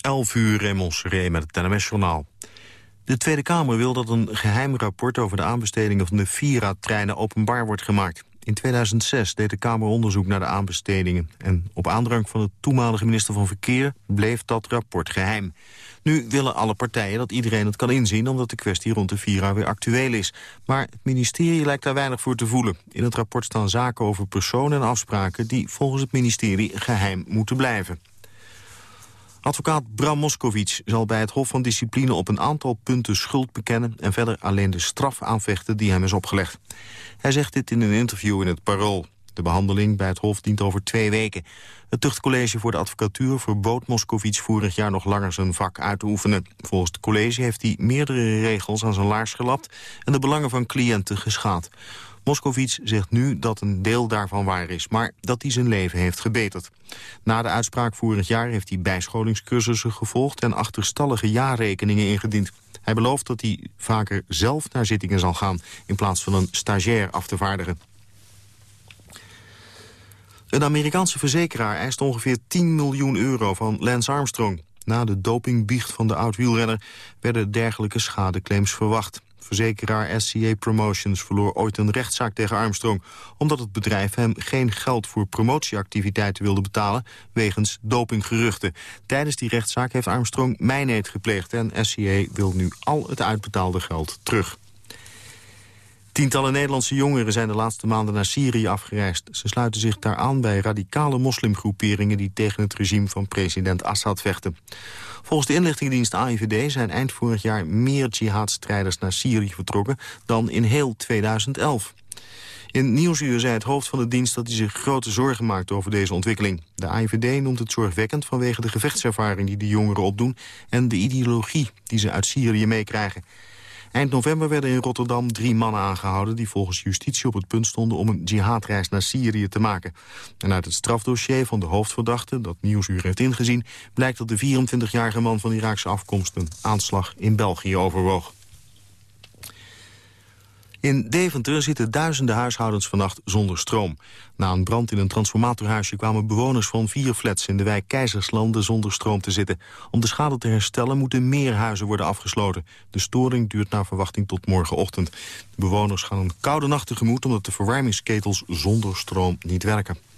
11 uur in Montserrat met het NMS-journaal. De Tweede Kamer wil dat een geheim rapport over de aanbestedingen van de Vira-treinen openbaar wordt gemaakt. In 2006 deed de Kamer onderzoek naar de aanbestedingen. En op aandrang van de toenmalige minister van Verkeer bleef dat rapport geheim. Nu willen alle partijen dat iedereen het kan inzien... omdat de kwestie rond de Vira weer actueel is. Maar het ministerie lijkt daar weinig voor te voelen. In het rapport staan zaken over personen en afspraken... die volgens het ministerie geheim moeten blijven. Advocaat Bram Moskowitz zal bij het Hof van Discipline op een aantal punten schuld bekennen en verder alleen de straf aanvechten die hem is opgelegd. Hij zegt dit in een interview in het Parool. De behandeling bij het Hof dient over twee weken. Het tuchtcollege voor de advocatuur verbood Moskowitz vorig jaar nog langer zijn vak uit te oefenen. Volgens het college heeft hij meerdere regels aan zijn laars gelapt en de belangen van cliënten geschaad. Moskovits zegt nu dat een deel daarvan waar is, maar dat hij zijn leven heeft gebeterd. Na de uitspraak vorig jaar heeft hij bijscholingscursussen gevolgd en achterstallige jaarrekeningen ingediend. Hij belooft dat hij vaker zelf naar zittingen zal gaan in plaats van een stagiair af te vaardigen. Een Amerikaanse verzekeraar eist ongeveer 10 miljoen euro van Lance Armstrong. Na de dopingbiecht van de oud-wielrenner werden dergelijke schadeclaims verwacht. Verzekeraar SCA Promotions verloor ooit een rechtszaak tegen Armstrong... omdat het bedrijf hem geen geld voor promotieactiviteiten wilde betalen... wegens dopinggeruchten. Tijdens die rechtszaak heeft Armstrong mijneet gepleegd... en SCA wil nu al het uitbetaalde geld terug. Tientallen Nederlandse jongeren zijn de laatste maanden naar Syrië afgereisd. Ze sluiten zich daar aan bij radicale moslimgroeperingen... die tegen het regime van president Assad vechten. Volgens de inlichtingendienst AIVD zijn eind vorig jaar... meer jihadstrijders naar Syrië vertrokken dan in heel 2011. In Nieuwsuur zei het hoofd van de dienst dat hij zich grote zorgen maakt over deze ontwikkeling. De AIVD noemt het zorgwekkend vanwege de gevechtservaring die de jongeren opdoen... en de ideologie die ze uit Syrië meekrijgen. Eind november werden in Rotterdam drie mannen aangehouden... die volgens justitie op het punt stonden om een jihadreis naar Syrië te maken. En uit het strafdossier van de hoofdverdachte, dat Nieuwsuur heeft ingezien... blijkt dat de 24-jarige man van Iraakse afkomst... een aanslag in België overwoog. In Deventer zitten duizenden huishoudens vannacht zonder stroom. Na een brand in een transformatorhuisje kwamen bewoners van vier flats in de wijk Keizerslanden zonder stroom te zitten. Om de schade te herstellen moeten meer huizen worden afgesloten. De storing duurt naar verwachting tot morgenochtend. De bewoners gaan een koude nacht tegemoet omdat de verwarmingsketels zonder stroom niet werken.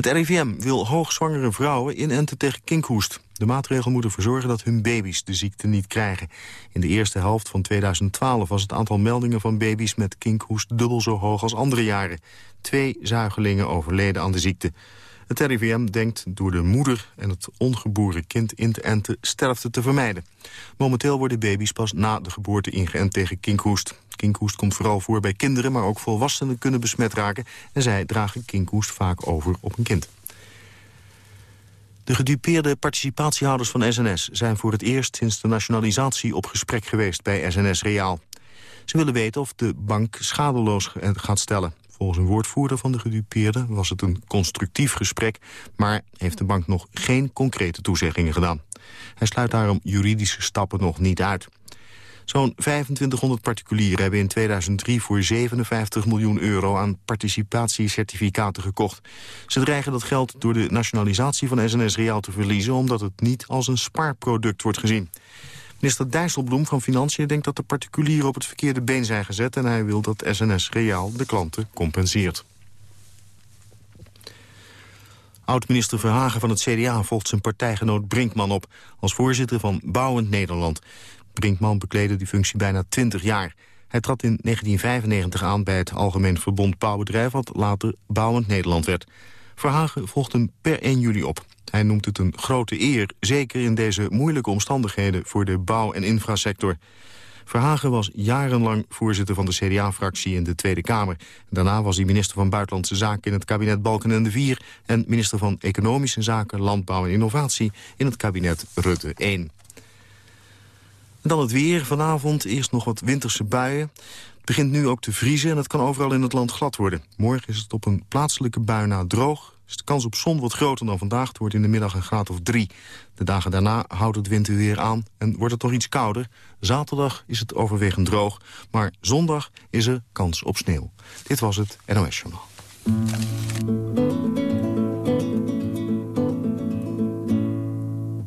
Het RIVM wil hoogzwangere vrouwen inenten tegen kinkhoest. De maatregel moet ervoor zorgen dat hun baby's de ziekte niet krijgen. In de eerste helft van 2012 was het aantal meldingen van baby's met kinkhoest dubbel zo hoog als andere jaren. Twee zuigelingen overleden aan de ziekte. Het RIVM denkt door de moeder en het ongeboren kind in te enten sterfte te vermijden. Momenteel worden baby's pas na de geboorte ingeënt tegen kinkhoest. Kinkhoest komt vooral voor bij kinderen, maar ook volwassenen kunnen besmet raken... en zij dragen kinkhoest vaak over op een kind. De gedupeerde participatiehouders van SNS zijn voor het eerst sinds de nationalisatie op gesprek geweest bij SNS Reaal. Ze willen weten of de bank schadeloos gaat stellen. Volgens een woordvoerder van de gedupeerden was het een constructief gesprek... maar heeft de bank nog geen concrete toezeggingen gedaan. Hij sluit daarom juridische stappen nog niet uit. Zo'n 2500 particulieren hebben in 2003 voor 57 miljoen euro aan participatiecertificaten gekocht. Ze dreigen dat geld door de nationalisatie van SNS Reaal te verliezen omdat het niet als een spaarproduct wordt gezien. Minister Dijsselbloem van Financiën denkt dat de particulieren op het verkeerde been zijn gezet... en hij wil dat SNS Reaal de klanten compenseert. Oud-minister Verhagen van het CDA volgt zijn partijgenoot Brinkman op... als voorzitter van Bouwend Nederland. Brinkman bekleedde die functie bijna 20 jaar. Hij trad in 1995 aan bij het Algemeen Verbond Bouwbedrijf... wat later Bouwend Nederland werd. Verhagen volgt hem per 1 juli op. Hij noemt het een grote eer, zeker in deze moeilijke omstandigheden... voor de bouw- en infrasector. Verhagen was jarenlang voorzitter van de CDA-fractie in de Tweede Kamer. Daarna was hij minister van Buitenlandse Zaken in het kabinet Balken en de Vier... en minister van Economische Zaken, Landbouw en Innovatie in het kabinet Rutte 1. dan het weer. Vanavond eerst nog wat winterse buien. Het begint nu ook te vriezen en het kan overal in het land glad worden. Morgen is het op een plaatselijke bui na droog de kans op zon wat groter dan vandaag. Het wordt in de middag een graad of drie. De dagen daarna houdt het winterweer aan en wordt het nog iets kouder. Zaterdag is het overwegend droog, maar zondag is er kans op sneeuw. Dit was het NOS Journaal.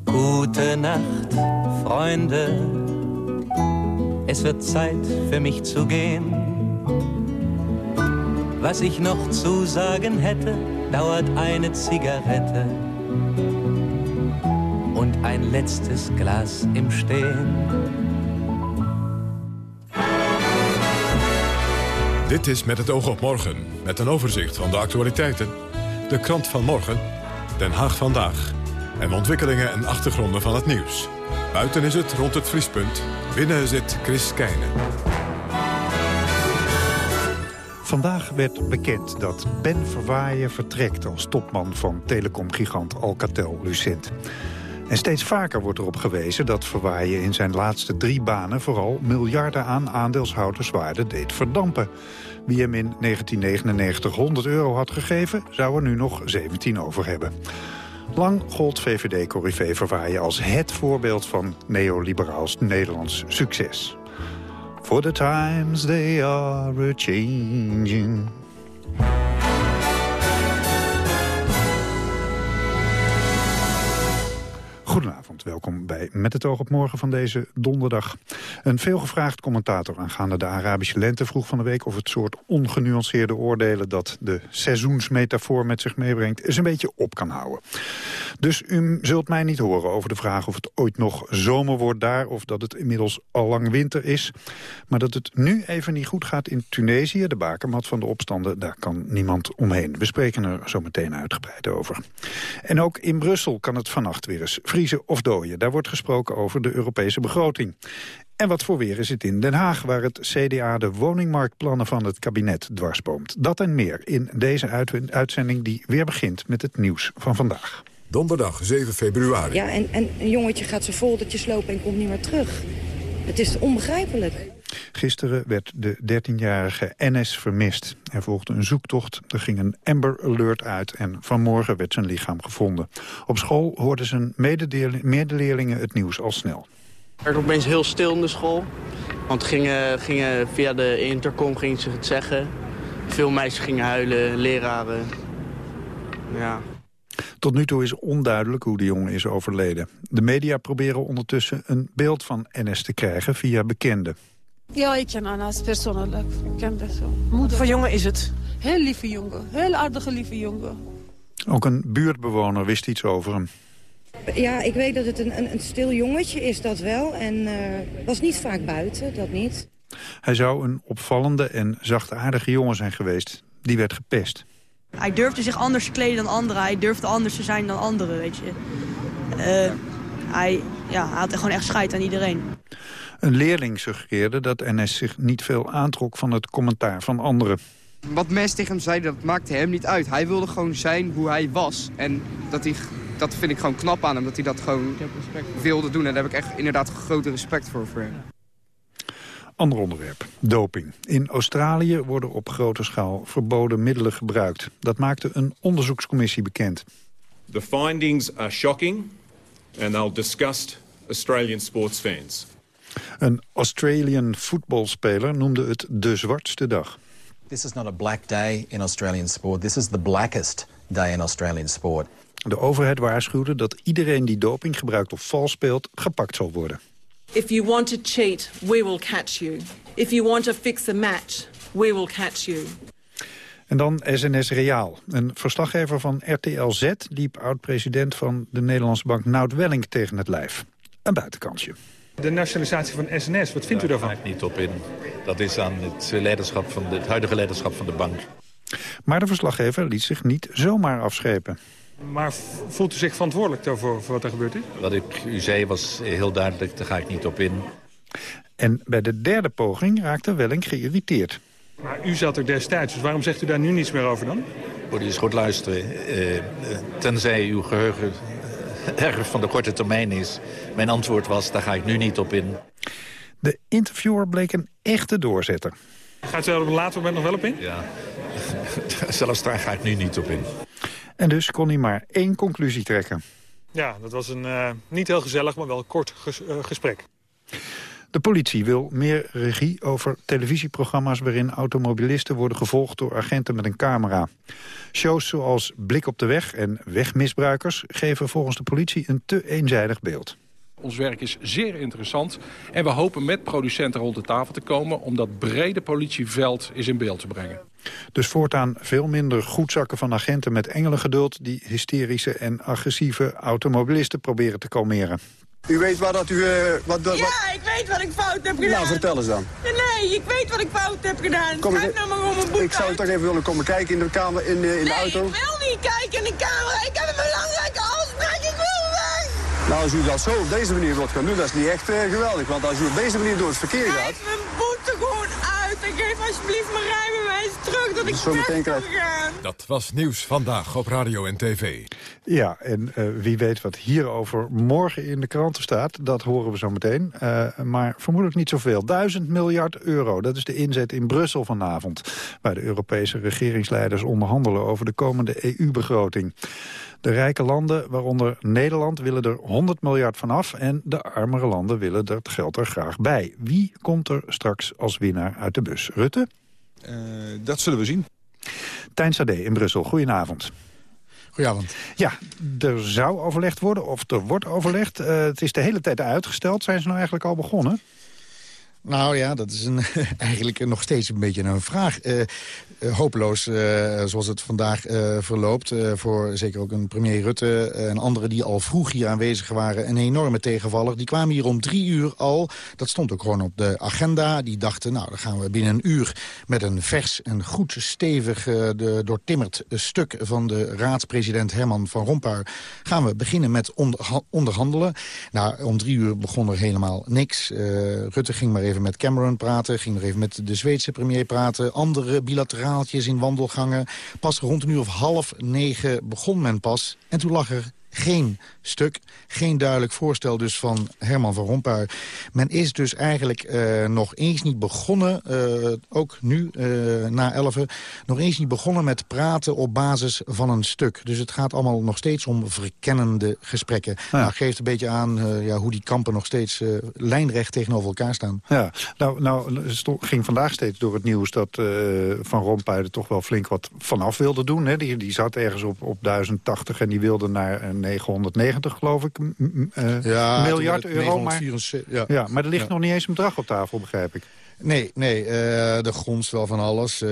Gute Nacht, Freunde. Es wird Zeit für mich zu gehen. Was ich noch zu sagen hätte, dauert eine Zigarette und ein letztes Glas im Stehen. Dit is Met het oog op morgen, met een overzicht van de actualiteiten. De krant van morgen, Den Haag vandaag. En ontwikkelingen en achtergronden van het nieuws. Buiten is het rond het vriespunt. Binnen zit Chris Keijnen. Vandaag werd bekend dat Ben Verwaaien vertrekt als topman van telecomgigant Alcatel-Lucent. En steeds vaker wordt erop gewezen dat Verwaaien in zijn laatste drie banen... vooral miljarden aan aandeelshouderswaarde deed verdampen. Wie hem in 1999 100 euro had gegeven, zou er nu nog 17 over hebben. Lang gold VVD-corrivé Verwaaien als het voorbeeld van neoliberaals Nederlands succes. For the times they are a-changing. Goedenavond, welkom bij Met het oog op morgen van deze donderdag. Een veelgevraagd commentator aangaande de Arabische lente vroeg van de week... of het soort ongenuanceerde oordelen dat de seizoensmetafoor met zich meebrengt... eens een beetje op kan houden. Dus u zult mij niet horen over de vraag of het ooit nog zomer wordt daar... of dat het inmiddels al lang winter is. Maar dat het nu even niet goed gaat in Tunesië, de bakermat van de opstanden... daar kan niemand omheen. We spreken er zo meteen uitgebreid over. En ook in Brussel kan het vannacht weer eens vriezen of dooien. Daar wordt gesproken over de Europese begroting. En wat voor weer is het in Den Haag, waar het CDA de woningmarktplannen van het kabinet dwarsboomt. Dat en meer in deze uitzending die weer begint met het nieuws van vandaag. Donderdag 7 februari. Ja, en, en een jongetje gaat zijn foldertje slopen en komt niet meer terug. Het is onbegrijpelijk. Gisteren werd de 13-jarige NS vermist. Er volgde een zoektocht, er ging een Amber Alert uit... en vanmorgen werd zijn lichaam gevonden. Op school hoorden zijn medeleerlingen het nieuws al snel. Het werd opeens heel stil in de school. Want gingen, gingen via de intercom gingen ze het zeggen. Veel meisjes gingen huilen, leraren. Ja. Tot nu toe is onduidelijk hoe de jongen is overleden. De media proberen ondertussen een beeld van NS te krijgen via bekenden. Ja, ik ken Anas persoonlijk. Ik ken dat zo. Moeder van jongen is het? Heel lieve jongen. Heel aardige lieve jongen. Ook een buurtbewoner wist iets over hem. Ja, ik weet dat het een, een, een stil jongetje is, dat wel. En uh, was niet vaak buiten, dat niet. Hij zou een opvallende en zachtaardige jongen zijn geweest. Die werd gepest. Hij durfde zich anders te kleden dan anderen. Hij durfde anders te zijn dan anderen, weet je. Uh, hij, ja, hij had gewoon echt scheid aan iedereen. Een leerling suggereerde dat NS zich niet veel aantrok van het commentaar van anderen. Wat mensen tegen hem zeiden, dat maakte hem niet uit. Hij wilde gewoon zijn hoe hij was. En dat, hij, dat vind ik gewoon knap aan hem, dat hij dat gewoon wilde doen. En daar heb ik echt inderdaad grote respect voor, voor hem. Ander onderwerp, doping. In Australië worden op grote schaal verboden middelen gebruikt. Dat maakte een onderzoekscommissie bekend. The findings are shocking and they'll disgust Australian sports fans. Een Australian voetbalspeler noemde het de zwartste dag. This is not a black day in Australian sport. This is the blackest day in Australian sport. De overheid waarschuwde dat iedereen die doping gebruikt of vals speelt gepakt zal worden. If you want to cheat, we will catch you. If you want to fix a match, we will catch you. En dan SNS Reaal. Een verslaggever van RTL Z liep oud-president van de Nederlandse bank Nout Welling tegen het lijf. Een buitenkansje. De nationalisatie van SNS, wat vindt u daarvan? Daar ga ik niet op in. Dat is aan het, leiderschap van de, het huidige leiderschap van de bank. Maar de verslaggever liet zich niet zomaar afschepen. Maar voelt u zich verantwoordelijk daarvoor voor wat er gebeurd is? Wat ik u zei was heel duidelijk, daar ga ik niet op in. En bij de derde poging raakte Welling geïrriteerd. Maar u zat er destijds, dus waarom zegt u daar nu niets meer over dan? Moet u eens goed luisteren. Uh, tenzij uw geheugen erg van de korte termijn is. Mijn antwoord was, daar ga ik nu niet op in. De interviewer bleek een echte doorzetter. Gaat u er op een later moment nog wel op in? Ja, zelfs daar ga ik nu niet op in. En dus kon hij maar één conclusie trekken. Ja, dat was een uh, niet heel gezellig, maar wel kort ges uh, gesprek. De politie wil meer regie over televisieprogramma's... waarin automobilisten worden gevolgd door agenten met een camera. Shows zoals Blik op de Weg en Wegmisbruikers... geven volgens de politie een te eenzijdig beeld. Ons werk is zeer interessant. En we hopen met producenten rond de tafel te komen... om dat brede politieveld eens in beeld te brengen. Dus voortaan veel minder goedzakken van agenten met engelengeduld... die hysterische en agressieve automobilisten proberen te kalmeren. U weet waar dat u... Uh, wat, wat, ja, ik weet wat ik fout heb gedaan. Nou, vertel eens dan. Nee, ik weet wat ik fout heb gedaan. Kom nou maar om een boek Ik zou toch even willen komen kijken in de, kamer, in, uh, in de auto. Nee, ik wil niet kijken in de kamer. Ik heb een belangrijke afspraak. Ik wil weg. Nou, als u dat zo op deze manier wilt gaan doen, dat is niet echt uh, geweldig. Want als u op deze manier door het verkeer gaat... Geef mijn boete gewoon uit en geef alsjeblieft mijn rijbewijs terug dat ik zo meteen kan gaan. Dat was Nieuws Vandaag op Radio en TV. Ja, en uh, wie weet wat hierover morgen in de kranten staat, dat horen we zo meteen. Uh, maar vermoedelijk niet zoveel. Duizend miljard euro, dat is de inzet in Brussel vanavond. Waar de Europese regeringsleiders onderhandelen over de komende EU-begroting. De rijke landen, waaronder Nederland, willen er 100 miljard vanaf... en de armere landen willen dat geld er graag bij. Wie komt er straks als winnaar uit de bus? Rutte? Uh, dat zullen we zien. Tijn Sade in Brussel, goedenavond. Goedenavond. Ja, er zou overlegd worden, of er wordt overlegd. Uh, het is de hele tijd uitgesteld. Zijn ze nou eigenlijk al begonnen? Nou ja, dat is een, eigenlijk nog steeds een beetje een vraag. Uh, hopeloos, uh, zoals het vandaag verloopt. voor zeker ook een premier Rutte en anderen die al vroeg hier aanwezig waren. Een enorme tegenvaller. Die kwamen hier om drie uur al. Dat stond ook gewoon op de agenda. Die dachten, nou, dan gaan we binnen een uur met een vers en goed stevig de, doortimmerd stuk van de raadspresident Herman van Rompuy. Gaan we beginnen met onder, onderhandelen. Nou, om drie uur begon er helemaal niks. Rutte ging maar even even met Cameron praten. Ging nog even met de Zweedse premier praten. Andere bilateraaltjes in wandelgangen. Pas rond een uur of half negen begon men pas. En toen lag er geen stuk. Geen duidelijk voorstel dus van Herman van Rompuy. Men is dus eigenlijk uh, nog eens niet begonnen, uh, ook nu uh, na 11, nog eens niet begonnen met praten op basis van een stuk. Dus het gaat allemaal nog steeds om verkennende gesprekken. Ja. Nou, geeft een beetje aan ja, hoe die kampen nog steeds lijnrecht tegenover elkaar staan. Ja, nou, nou ging vandaag steeds door het nieuws dat Van Rompuy er toch wel flink wat vanaf wilde doen. Hè? Die, die zat ergens op, op 1080 en die wilde naar 990, geloof ik, uh, ja, miljard euro. Maar, ja. ja, maar er ligt nog niet eens een bedrag op tafel, begrijp ik. Nee, nee uh, de grond wel van alles. Uh,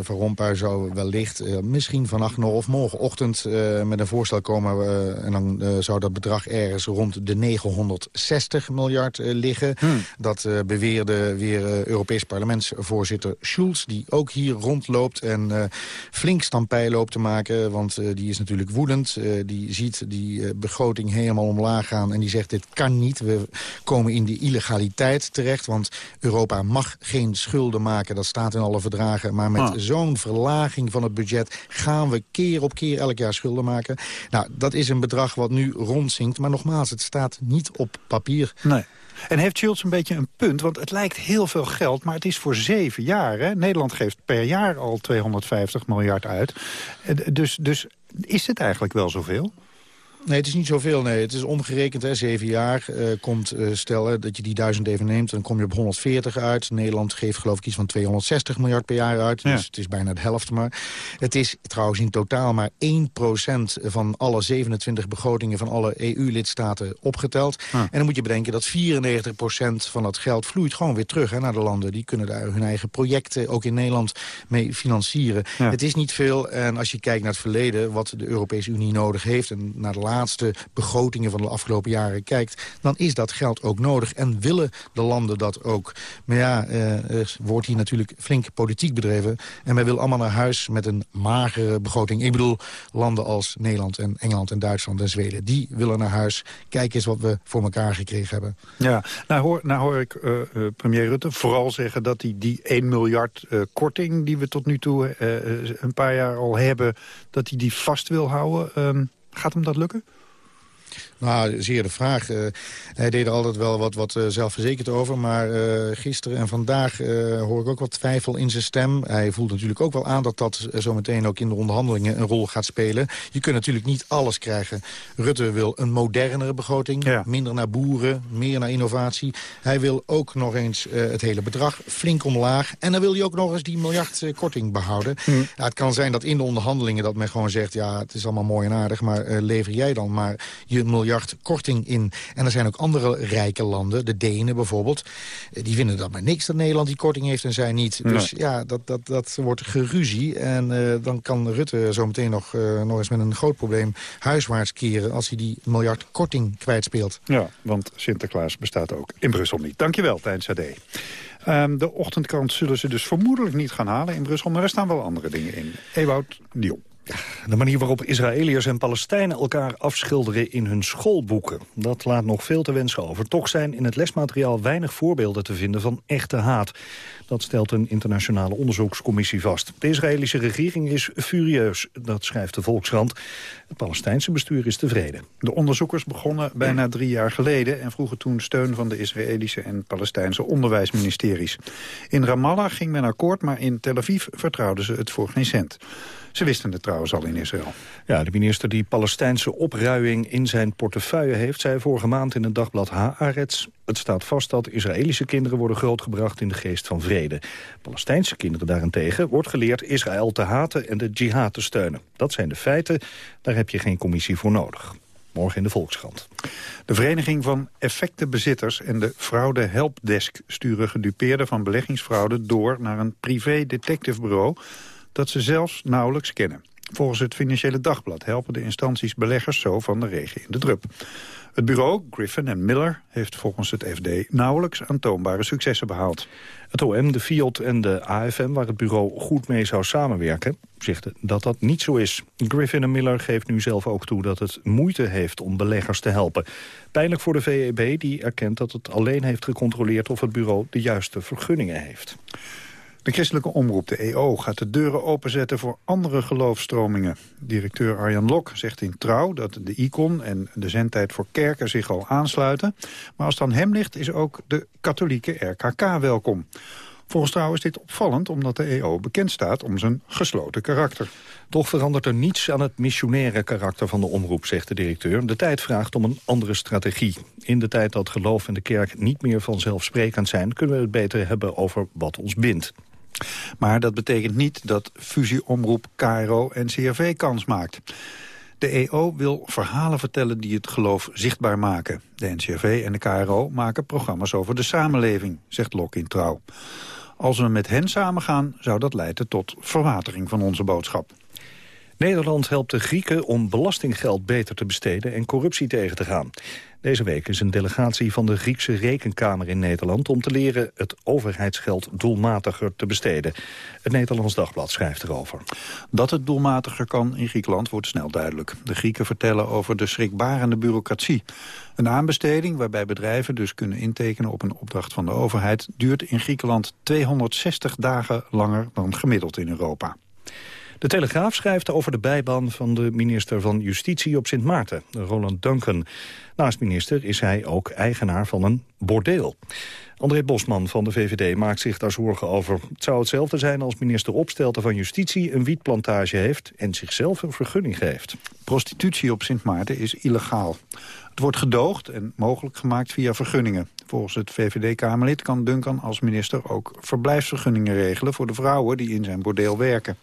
van Rompuy zou wellicht uh, misschien vannacht nog of morgenochtend met een voorstel komen. en dan zou dat bedrag ergens rond de 960 miljard liggen. Hmm. Dat beweerde weer Europees parlementsvoorzitter Schulz. Die ook hier rondloopt en flink stampij loopt te maken. Want die is natuurlijk woedend. die ziet die begroting helemaal omlaag gaan. En die zegt dit kan niet. We komen in de illegaliteit terecht. Want Europa mag geen schulden maken. Dat staat in alle verdragen. Maar met ah. zo'n verlaging van het budget gaan we keer op keer elk jaar schulden maken. Nou, dat is een bedrag wat nu rondzinkt. Maar nogmaals, het staat niet op papier. Nee. En heeft Schultz een beetje een punt? Want het lijkt heel veel geld, maar het is voor zeven jaar. Hè? Nederland geeft per jaar al 250 miljard uit. Eh, dus, dus is het eigenlijk wel zoveel? Nee, het is niet zoveel. Nee. Het is omgerekend, hè, zeven jaar. Uh, komt uh, stellen dat je die duizend even neemt, dan kom je op 140 uit. Nederland geeft geloof ik iets van 260 miljard per jaar uit. Ja. Dus het is bijna de helft maar. Het is trouwens in totaal maar 1% van alle 27 begrotingen van alle EU-lidstaten opgeteld. Ja. En dan moet je bedenken dat 94% van dat geld vloeit gewoon weer terug hè, naar de landen. Die kunnen daar hun eigen projecten ook in Nederland mee financieren. Ja. Het is niet veel. En als je kijkt naar het verleden, wat de Europese Unie nodig heeft... en naar de laatste begrotingen van de afgelopen jaren kijkt... dan is dat geld ook nodig en willen de landen dat ook. Maar ja, eh, er wordt hier natuurlijk flink politiek bedreven... en men wil allemaal naar huis met een magere begroting. Ik bedoel, landen als Nederland en Engeland en Duitsland en Zweden... die willen naar huis. Kijk eens wat we voor elkaar gekregen hebben. Ja, nou hoor, nou hoor ik uh, uh, premier Rutte vooral zeggen... dat hij die 1 miljard korting die we tot nu toe een paar jaar al hebben... dat hij die vast wil houden... Um, Gaat hem dat lukken? Nou, zeer de vraag. Uh, hij deed er altijd wel wat, wat uh, zelfverzekerd over. Maar uh, gisteren en vandaag hoor ik ook wat twijfel in zijn stem. Hij voelt natuurlijk ook wel aan dat dat zometeen ook in de onderhandelingen een rol gaat spelen. Je kunt natuurlijk niet alles krijgen. Rutte wil een modernere begroting. Ja. Minder naar boeren, meer naar innovatie. Hij wil ook nog eens het hele bedrag flink omlaag. En dan wil hij ook nog eens die miljard korting behouden. Hm. Ja, het kan zijn dat in de onderhandelingen dat men gewoon zegt... ja, het is allemaal mooi en aardig, maar lever jij dan maar je miljard miljard korting in. En er zijn ook andere rijke landen, de Denen bijvoorbeeld... die vinden dat maar niks dat Nederland die korting heeft en zij niet. Dus ja, dat, dat, dat wordt geruzie. En dan kan Rutte zometeen nog, nog eens met een groot probleem huiswaarts keren... als hij die miljard korting kwijtspeelt. Ja, want Sinterklaas bestaat ook in Brussel niet. Dankjewel, Tijn Sade. Um, de ochtendkrant zullen ze dus vermoedelijk niet gaan halen in Brussel... maar er staan wel andere dingen in. Ewout Dion. De manier waarop Israëliërs en Palestijnen elkaar afschilderen in hun schoolboeken. Dat laat nog veel te wensen over. Toch zijn in het lesmateriaal weinig voorbeelden te vinden van echte haat. Dat stelt een internationale onderzoekscommissie vast. De Israëlische regering is furieus, dat schrijft de Volkskrant. Het Palestijnse bestuur is tevreden. De onderzoekers begonnen bijna drie jaar geleden... en vroegen toen steun van de Israëlische en Palestijnse onderwijsministeries. In Ramallah ging men akkoord, maar in Tel Aviv vertrouwden ze het voor geen cent. Ze wisten het trouwens al in Israël. Ja, de minister die Palestijnse opruiing in zijn portefeuille heeft... zei vorige maand in het dagblad Haaretz... het staat vast dat Israëlische kinderen worden grootgebracht in de geest van vrede. Palestijnse kinderen daarentegen wordt geleerd Israël te haten en de jihad te steunen. Dat zijn de feiten, daar heb je geen commissie voor nodig. Morgen in de Volkskrant. De Vereniging van Effectenbezitters en de Fraude Helpdesk... sturen gedupeerden van beleggingsfraude door naar een privé detectivebureau dat ze zelfs nauwelijks kennen. Volgens het Financiële Dagblad helpen de instanties beleggers zo van de regen in de drup. Het bureau, Griffin en Miller, heeft volgens het FD nauwelijks aantoonbare successen behaald. Het OM, de FIOD en de AFM, waar het bureau goed mee zou samenwerken, zegt dat dat niet zo is. Griffin en Miller geeft nu zelf ook toe dat het moeite heeft om beleggers te helpen. Pijnlijk voor de VEB, die erkent dat het alleen heeft gecontroleerd of het bureau de juiste vergunningen heeft. De christelijke omroep, de EO, gaat de deuren openzetten voor andere geloofstromingen. Directeur Arjan Lok zegt in Trouw dat de icon en de zendtijd voor kerken zich al aansluiten. Maar als het aan hem ligt is ook de katholieke RKK welkom. Volgens Trouw is dit opvallend omdat de EO bekend staat om zijn gesloten karakter. Toch verandert er niets aan het missionaire karakter van de omroep, zegt de directeur. De tijd vraagt om een andere strategie. In de tijd dat geloof en de kerk niet meer vanzelfsprekend zijn... kunnen we het beter hebben over wat ons bindt. Maar dat betekent niet dat fusieomroep KRO en CRV kans maakt. De EO wil verhalen vertellen die het geloof zichtbaar maken. De NCRV en de KRO maken programma's over de samenleving, zegt Lok in Trouw. Als we met hen samengaan, zou dat leiden tot verwatering van onze boodschap. Nederland helpt de Grieken om belastinggeld beter te besteden en corruptie tegen te gaan. Deze week is een delegatie van de Griekse Rekenkamer in Nederland... om te leren het overheidsgeld doelmatiger te besteden. Het Nederlands Dagblad schrijft erover. Dat het doelmatiger kan in Griekenland wordt snel duidelijk. De Grieken vertellen over de schrikbarende bureaucratie. Een aanbesteding waarbij bedrijven dus kunnen intekenen op een opdracht van de overheid... duurt in Griekenland 260 dagen langer dan gemiddeld in Europa. De Telegraaf schrijft over de bijbaan van de minister van Justitie op Sint Maarten, Roland Duncan. Naast minister is hij ook eigenaar van een bordeel. André Bosman van de VVD maakt zich daar zorgen over. Het zou hetzelfde zijn als minister Opstelten van Justitie een wietplantage heeft en zichzelf een vergunning geeft. Prostitutie op Sint Maarten is illegaal. Het wordt gedoogd en mogelijk gemaakt via vergunningen. Volgens het VVD-Kamerlid kan Duncan als minister ook verblijfsvergunningen regelen... voor de vrouwen die in zijn bordeel werken.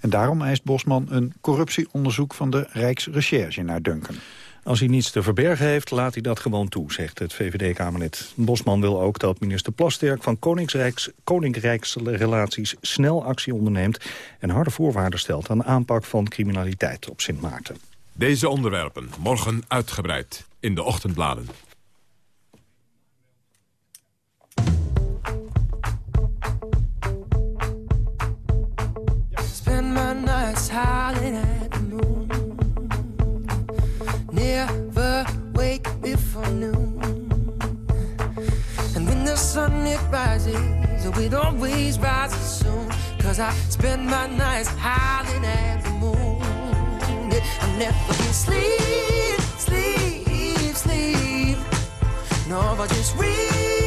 En daarom eist Bosman een corruptieonderzoek van de Rijksrecherche naar Duncan. Als hij niets te verbergen heeft, laat hij dat gewoon toe, zegt het VVD-Kamerlid. Bosman wil ook dat minister Plasterk van Koninkrijks, Koninkrijksrelaties snel actie onderneemt... en harde voorwaarden stelt aan de aanpak van criminaliteit op Sint Maarten. Deze onderwerpen morgen uitgebreid in de ochtendbladen. Sun it rises, it always rises soon. Cause I spend my nights howling at the moon. I never can sleep, sleep, sleep. No, I just reach,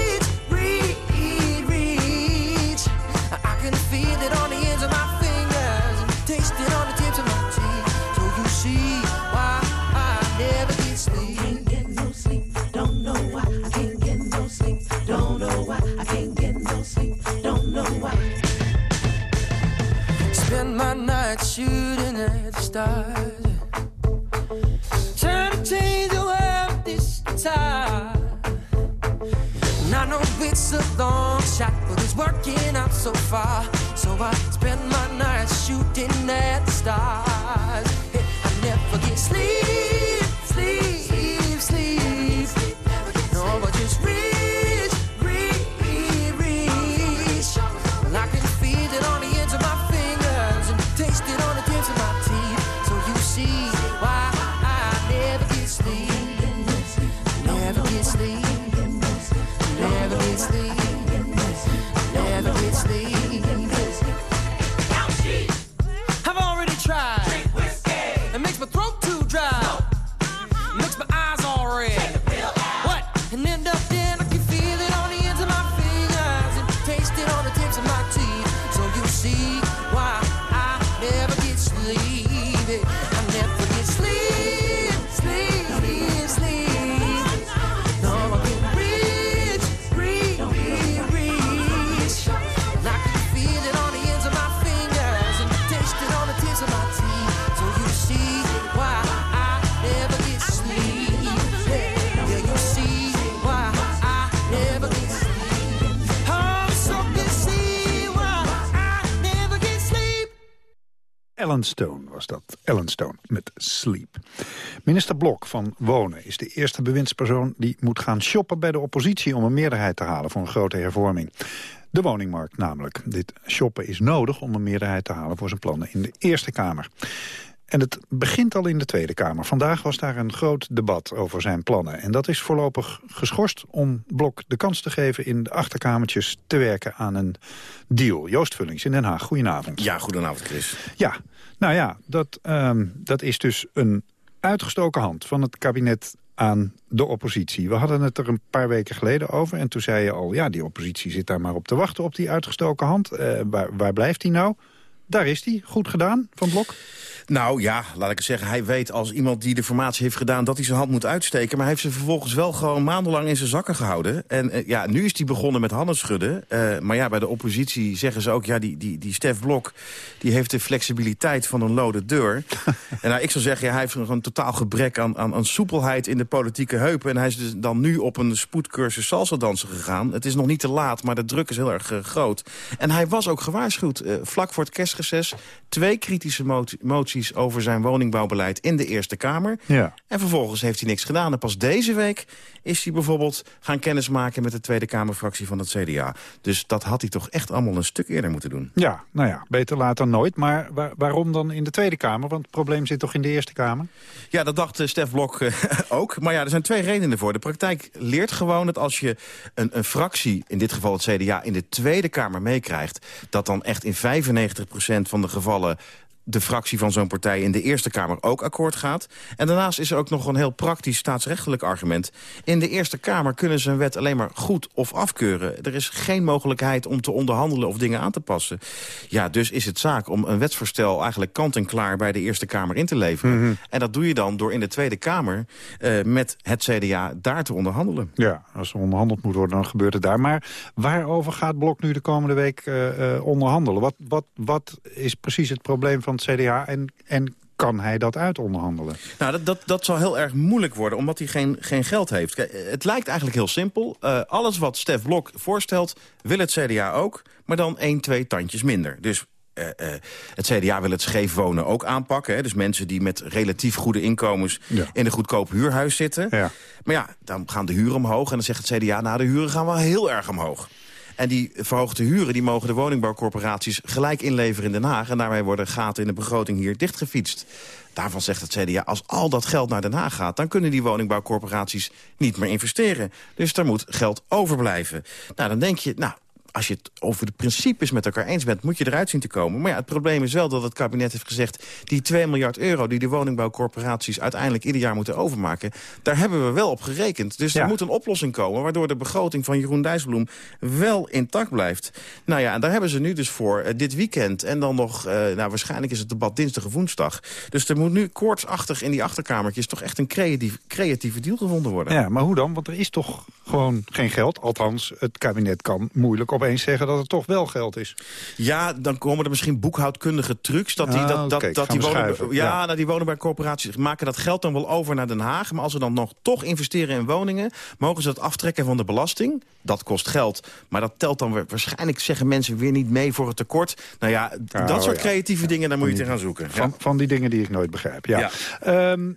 shooting at the stars. Trying to change the world this time. And I know it's a long shot, but it's working out so far. So I spend my nights shooting at the stars. I never get sleep, sleep. Stone was dat. Ellen Stone met Sleep. Minister Blok van Wonen is de eerste bewindspersoon... die moet gaan shoppen bij de oppositie om een meerderheid te halen voor een grote hervorming. De woningmarkt namelijk. Dit shoppen is nodig om een meerderheid te halen voor zijn plannen in de Eerste Kamer. En het begint al in de Tweede Kamer. Vandaag was daar een groot debat over zijn plannen. En dat is voorlopig geschorst om Blok de kans te geven... in de achterkamertjes te werken aan een deal. Joost Vullings in Den Haag, goedenavond. Ja, goedenavond Chris. Ja, nou ja, dat, ehm, dat is dus een uitgestoken hand van het kabinet aan de oppositie. We hadden het er een paar weken geleden over. En toen zei je al, ja, die oppositie zit daar maar op te wachten... op die uitgestoken hand. Eh, waar, waar blijft die nou? Daar is die. Goed gedaan, Van Blok? Nou ja, laat ik het zeggen. Hij weet als iemand die de formatie heeft gedaan... dat hij zijn hand moet uitsteken. Maar hij heeft ze vervolgens wel gewoon maandenlang in zijn zakken gehouden. En uh, ja, nu is hij begonnen met handen schudden. Uh, maar ja, bij de oppositie zeggen ze ook... ja, die, die, die Stef Blok die heeft de flexibiliteit van een lode deur. en nou, ik zou zeggen, ja, hij heeft een totaal gebrek aan, aan, aan soepelheid... in de politieke heupen. En hij is dus dan nu op een spoedcursus salsa dansen gegaan. Het is nog niet te laat, maar de druk is heel erg uh, groot. En hij was ook gewaarschuwd. vlak voor het twee kritische moties moties over zijn woningbouwbeleid in de Eerste Kamer. Ja. En vervolgens heeft hij niks gedaan. En pas deze week is hij bijvoorbeeld gaan kennismaken... met de Tweede Kamerfractie van het CDA. Dus dat had hij toch echt allemaal een stuk eerder moeten doen. Ja, nou ja, beter laat dan nooit. Maar waar, waarom dan in de Tweede Kamer? Want het probleem zit toch in de Eerste Kamer? Ja, dat dacht uh, Stef Blok uh, ook. Maar ja, er zijn twee redenen voor. De praktijk leert gewoon dat als je een, een fractie, in dit geval het CDA... in de Tweede Kamer meekrijgt... dat dan echt in 95% van de gevallen de fractie van zo'n partij in de Eerste Kamer ook akkoord gaat. En daarnaast is er ook nog een heel praktisch staatsrechtelijk argument. In de Eerste Kamer kunnen ze een wet alleen maar goed of afkeuren. Er is geen mogelijkheid om te onderhandelen of dingen aan te passen. Ja, dus is het zaak om een wetsvoorstel eigenlijk kant-en-klaar bij de Eerste Kamer in te leveren. Mm -hmm. En dat doe je dan door in de Tweede Kamer uh, met het CDA daar te onderhandelen. Ja, als er onderhandeld moet worden, dan gebeurt het daar. Maar waarover gaat Blok nu de komende week uh, uh, onderhandelen? Wat, wat, wat is precies het probleem van het CDA en, en kan hij dat uitonderhandelen? Nou, dat, dat, dat zal heel erg moeilijk worden, omdat hij geen, geen geld heeft. Kijk, het lijkt eigenlijk heel simpel. Uh, alles wat Stef Blok voorstelt, wil het CDA ook, maar dan één, twee tandjes minder. Dus uh, uh, het CDA wil het scheef wonen ook aanpakken. Hè? Dus mensen die met relatief goede inkomens ja. in een goedkoop huurhuis zitten. Ja. Maar ja, dan gaan de huren omhoog en dan zegt het CDA... nou, de huren gaan wel heel erg omhoog. En die verhoogde huren die mogen de woningbouwcorporaties gelijk inleveren in Den Haag. En daarmee worden gaten in de begroting hier dichtgefietst. Daarvan zegt het CDA, als al dat geld naar Den Haag gaat... dan kunnen die woningbouwcorporaties niet meer investeren. Dus er moet geld overblijven. Nou, dan denk je, nou, als je het over de principes met elkaar eens bent... moet je eruit zien te komen. Maar ja, het probleem is wel dat het kabinet heeft gezegd... die 2 miljard euro die de woningbouwcorporaties uiteindelijk ieder jaar moeten overmaken... daar hebben we wel op gerekend. Dus ja. er moet een oplossing komen... waardoor de begroting van Jeroen Dijsselbloem wel intact blijft. Nou ja, en daar hebben ze nu dus voor uh, dit weekend. En dan nog, uh, nou waarschijnlijk is het debat dinsdag of woensdag. Dus er moet nu koortsachtig in die achterkamertjes... toch echt een creatief, creatieve deal gevonden worden. Ja, maar hoe dan? Want er is toch gewoon geen geld. Althans, het kabinet kan moeilijk opeens zeggen dat het toch wel geld is. Ja, dan komen er misschien boekhoudkundige trucs. Dat die, Ah, dat, dat, die, wonen, ja, ja. Nou, die woningbouwcorporaties maken dat geld dan wel over naar Den Haag. Maar als ze dan nog toch investeren in woningen... mogen ze dat aftrekken van de belasting. Dat kost geld. Maar dat telt dan weer, waarschijnlijk, zeggen mensen, weer niet mee voor het tekort. Nou ja, dat soort ja. creatieve dingen, daar moet je te gaan zoeken. Van, van die dingen die ik nooit begrijp, ja. Ehm,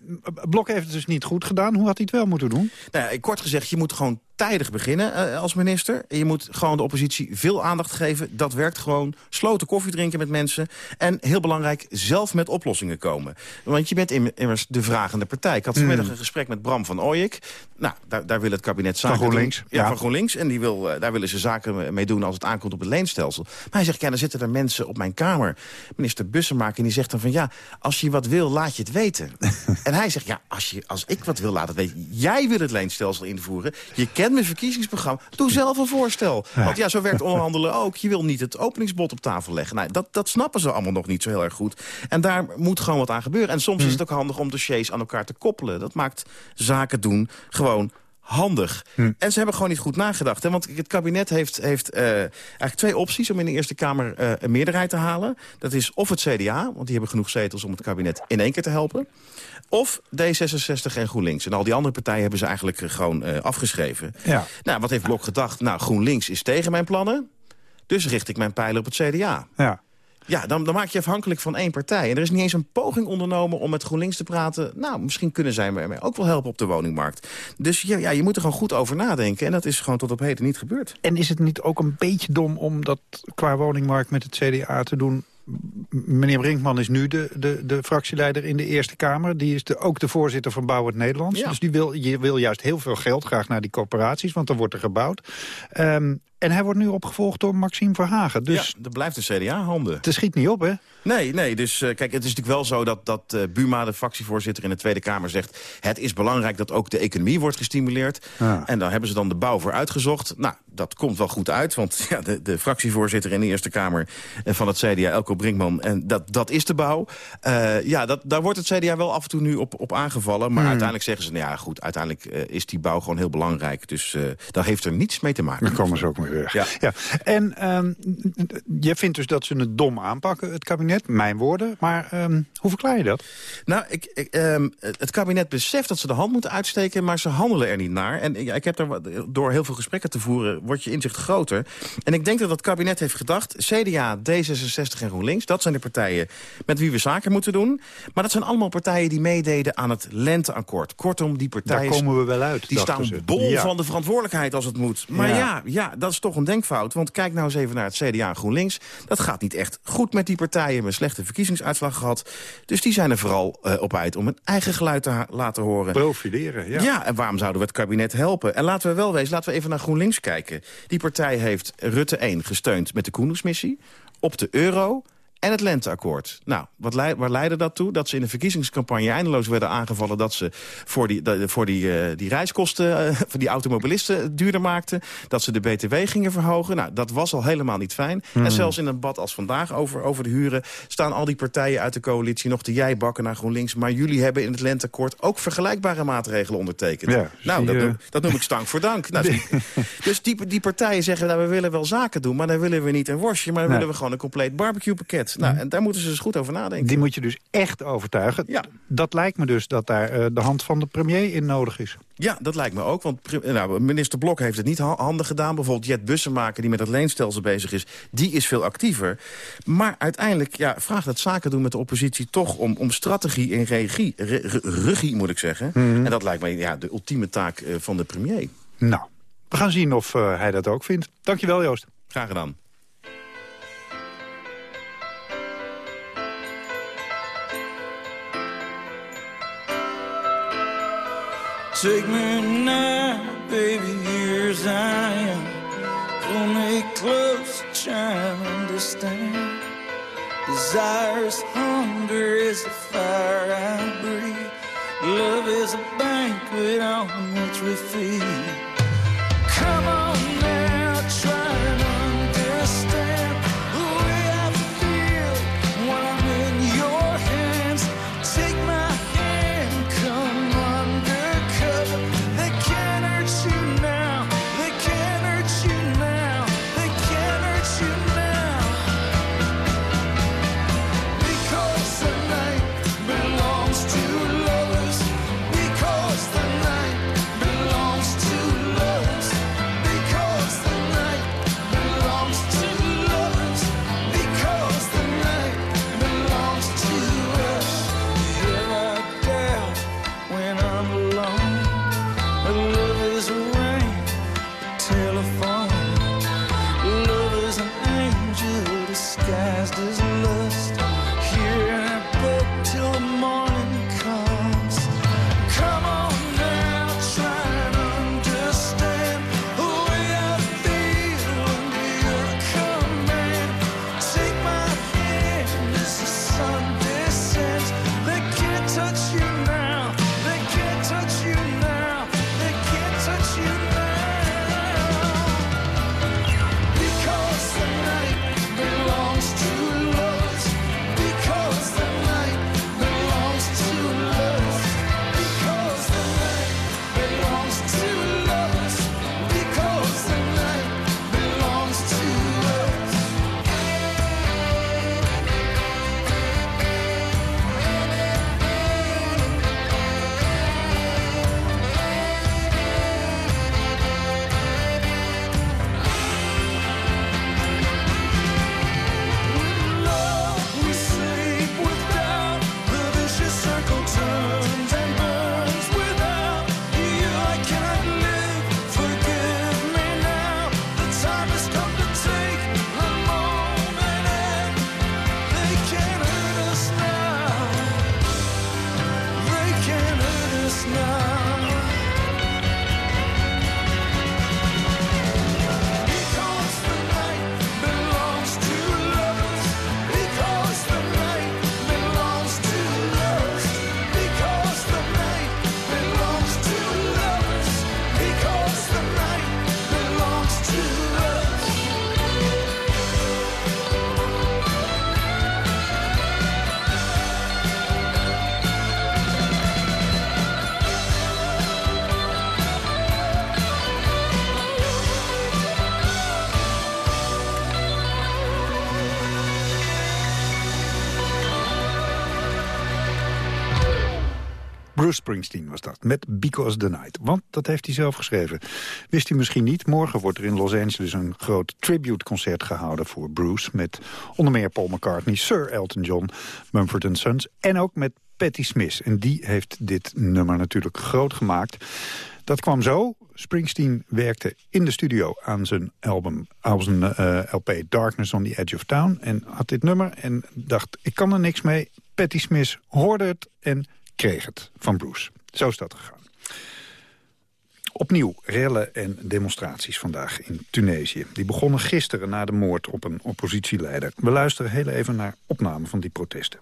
Blok heeft het dus niet goed gedaan. Hoe had hij het wel moeten doen? Nou kort gezegd, je moet gewoon tijdig beginnen eh, als minister. Je moet gewoon de oppositie veel aandacht geven. Dat werkt gewoon. Sloten koffie drinken met mensen. En heel belangrijk, zelf met oplossingen komen. Want je bent im- immers de vragende partij. Ik had vanmiddag een gesprek met Bram van Ooyek. Nou, daar, daar wil het kabinet zaken GroenLinks, doen. Ja, ja. van GroenLinks. En die wil, eh, daar willen ze zaken mee doen als het aankomt op het leenstelsel. Maar hij zegt, ja, dan zitten er mensen op mijn kamer. Minister Bussemaker, en die zegt dan van... ja, als je wat wil, laat je het weten. en hij zegt, ja, als, je, als ik wat wil, laat het weten. Jij wil het leenstelsel invoeren. Je kent mijn verkiezingsprogramma. Doe zelf een voorstel. Want ja, zo werkt onderhandelen ook. Je wil niet het openingsbod op tafel leggen. Nou, dat, dat snappen ze allemaal nog niet zo heel erg goed. En daar moet gewoon wat aan gebeuren. En soms is het ook handig om dossiers aan elkaar te koppelen. Dat maakt zaken doen gewoon handig. En ze hebben gewoon niet goed nagedacht. Hè? Want het kabinet heeft, heeft eh, eigenlijk twee opties... om in de Eerste Kamer eh, een meerderheid te halen. Dat is of het CDA, want die hebben genoeg zetels... om het kabinet in één keer te helpen. Of D66 en GroenLinks. En al die andere partijen hebben ze eigenlijk eh, gewoon afgeschreven. Ja. Nou, wat heeft Blok gedacht? Nou, GroenLinks is tegen mijn plannen. Dus richt ik mijn pijlen op het CDA. Ja. Ja, dan, dan maak je afhankelijk van één partij. En er is niet eens een poging ondernomen om met GroenLinks te praten. Nou, misschien kunnen zij me ermee ook wel helpen op de woningmarkt. Dus ja, ja, je moet er gewoon goed over nadenken. En dat is gewoon tot op heden niet gebeurd. En is het niet ook een beetje dom om dat qua woningmarkt met het CDA te doen? Meneer Brinkman is nu de, de, de fractieleider in de Eerste Kamer. Die is de, ook de voorzitter van Bouw het Nederlands. Ja. Dus die wil, je wil juist heel veel geld graag naar die corporaties, want dan wordt er gebouwd. Ehm, en hij wordt nu opgevolgd door Maxime Verhagen. Dus ja, dat blijft de CDA-handen. het schiet niet op, hè? Nee, nee. Dus eh, kijk, het is natuurlijk wel zo dat, dat eh, Buma, de fractievoorzitter in de Tweede Kamer, zegt... het is belangrijk dat ook de economie wordt gestimuleerd. En daar hebben ze dan de bouw voor uitgezocht. Nou, dat komt wel goed uit, want ja, de, de fractievoorzitter in de Eerste Kamer eh, van het CDA, Elko Brinkman, en dat, dat is de bouw. Ja, dat, daar wordt het CDA wel af en toe nu op, op aangevallen. Maar Hmm. uiteindelijk zeggen ze, nou ja, goed, uiteindelijk is die bouw gewoon heel belangrijk. Dus daar heeft er niets mee te maken. Dan komen ze ook weer Ja. Ja. En ehm, je vindt dus dat ze het dom aanpakken, het kabinet. Mijn woorden. Maar ehm, hoe verklaar je dat? Nou, ik, ik, ehm, het kabinet beseft dat ze de hand moeten uitsteken, maar ze handelen er niet naar. En ik heb daar wat- door heel veel gesprekken te voeren, wordt je inzicht groter. En ik denk dat het kabinet heeft gedacht, CDA, D66 en GroenLinks, dat zijn de partijen met wie we zaken moeten doen. Maar dat zijn allemaal partijen die meededen aan het lenteakkoord. Kortom, die partijen... Daar komen we wel uit, Die staan bol Ja. van de verantwoordelijkheid als het moet. Maar Ja. ja. ja, dat is toch een denkfout. Want kijk nou eens even naar het CDA en GroenLinks. Dat gaat niet echt goed met die partijen. We hebben een slechte verkiezingsuitslag gehad. Dus die zijn er vooral eh, op uit om een eigen geluid te laten horen. Profileren, ja. Ja. en waarom zouden we het kabinet helpen? En laten we wel wezen, laten we even naar GroenLinks kijken. Die partij heeft Rutte 1 gesteund met de Koendersmissie, op de euro en het lenteakkoord. Nou, wat leid, waar leidde dat toe? Dat ze in de verkiezingscampagne eindeloos werden aangevallen... dat ze voor die, de- voor die, eh, die reiskosten eh, voor die automobilisten duurder maakten. Dat ze de BTW gingen verhogen. Nou, dat was al helemaal niet fijn. Hmm. En zelfs in een debat als vandaag over, over de huren... staan al die partijen uit de coalitie nog te jijbakken naar GroenLinks. Maar jullie hebben in het lenteakkoord ook vergelijkbare maatregelen ondertekend. Ja, nou, dat, eh, noem, dat noem ik stank voor dank. Nou, dus die, die partijen zeggen, nou, we willen wel zaken doen... maar dan willen we niet een worstje, maar dan Nee. willen we gewoon een compleet barbecuepakket. Nou, en daar moeten ze dus goed over nadenken. Die moet je dus echt overtuigen. Dat lijkt me dus dat daar eh, de hand van de premier in nodig is. Ja, dat lijkt me ook. Want nou, minister Blok heeft het niet ha- handig gedaan. Bijvoorbeeld Jet Bussemaker, die met het leenstelsel bezig is... die is veel actiever. Maar uiteindelijk ja, vraagt het zaken doen met de oppositie... toch om, om strategie en regie, re- re- regie, moet ik zeggen. Mhm. En dat lijkt me ja, de ultieme taak eh, van de premier. Nou, we gaan zien of eh, hij dat ook vindt. Dankjewel, Joost. Graag gedaan. Take me now, baby, here as I am. Pull me close, try and understand. Desire is hunger, is the fire I breathe. Love is a banquet on which we feed. Come on Bruce Springsteen was dat, met Because the Night. Want dat heeft hij zelf geschreven. Wist hij misschien niet, morgen wordt er in Los Angeles een groot tributeconcert gehouden voor Bruce... met onder meer Paul McCartney, Sir Elton John, Mumford Sons... en ook met Patti Smith. En die heeft dit nummer natuurlijk groot gemaakt. Dat kwam zo. Springsteen werkte in de studio aan zijn album, aan zijn uh, LP Darkness on the Edge of Town. En had dit nummer en dacht, ik kan er niks mee. Patti Smith hoorde het en kreeg het van Bruce. Zo is dat gegaan. Opnieuw rellen en demonstraties vandaag in Tunesië. Die begonnen gisteren na de moord op een oppositieleider. We luisteren heel even naar opname van die protesten.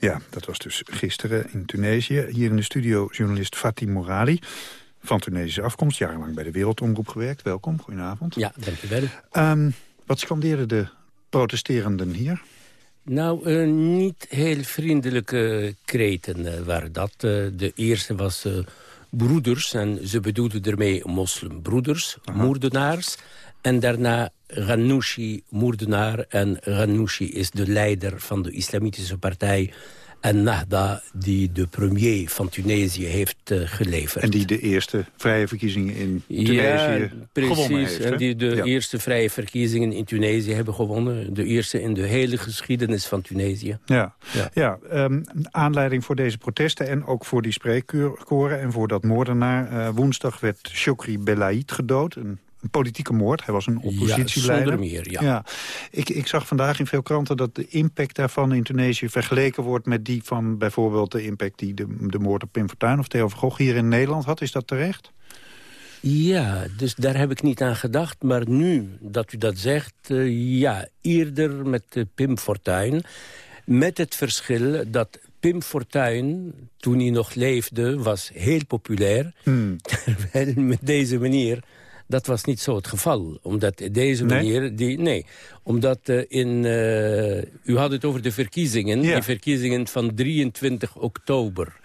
Ja, dat was dus gisteren in Tunesië. Hier in de studio journalist Fatih Morali van Tunesische afkomst. Jarenlang bij de Wereldomroep gewerkt. Welkom, goedenavond. Ja, dankjewel. Um, wat scandeerden de protesterenden hier? Nou, uh, niet heel vriendelijke kreten uh, waren dat. Uh, de eerste was broeders, en ze bedoelden ermee moslimbroeders, moordenaars. En daarna Ghanouchi, moordenaar. En Ghanouchi is de leider van de islamitische partij en Nahda, die de premier van Tunesië heeft uh, geleverd. En die de eerste vrije verkiezingen in Tunesië ja, precies, heeft, en die de ja. eerste vrije verkiezingen in Tunesië hebben gewonnen. De eerste in de hele geschiedenis van Tunesië. Ja, ja. ja um, aanleiding voor deze protesten en ook voor die spreekkoren... en voor dat moordenaar. Uh, woensdag werd Chokri Belaid gedood, een een politieke moord. Hij was een oppositieleider. Ja, meer, ja. ja. Ik, ik zag vandaag in veel kranten dat de impact daarvan in Tunesië vergeleken wordt met die van bijvoorbeeld de impact die de, de moord op Pim Fortuyn of Theo van Gogh hier in Nederland had. Is dat terecht? Ja, dus daar heb ik niet aan gedacht. Maar nu dat u dat zegt, uh, ja, eerder met uh, Pim Fortuyn. Met het verschil dat Pim Fortuyn, toen hij nog leefde, was heel populair. Hmm. Terwijl met deze manier dat was niet zo het geval. Omdat deze manier... Nee, die, nee omdat uh, in... Uh, u had het over de verkiezingen. Ja. Die verkiezingen van 23 oktober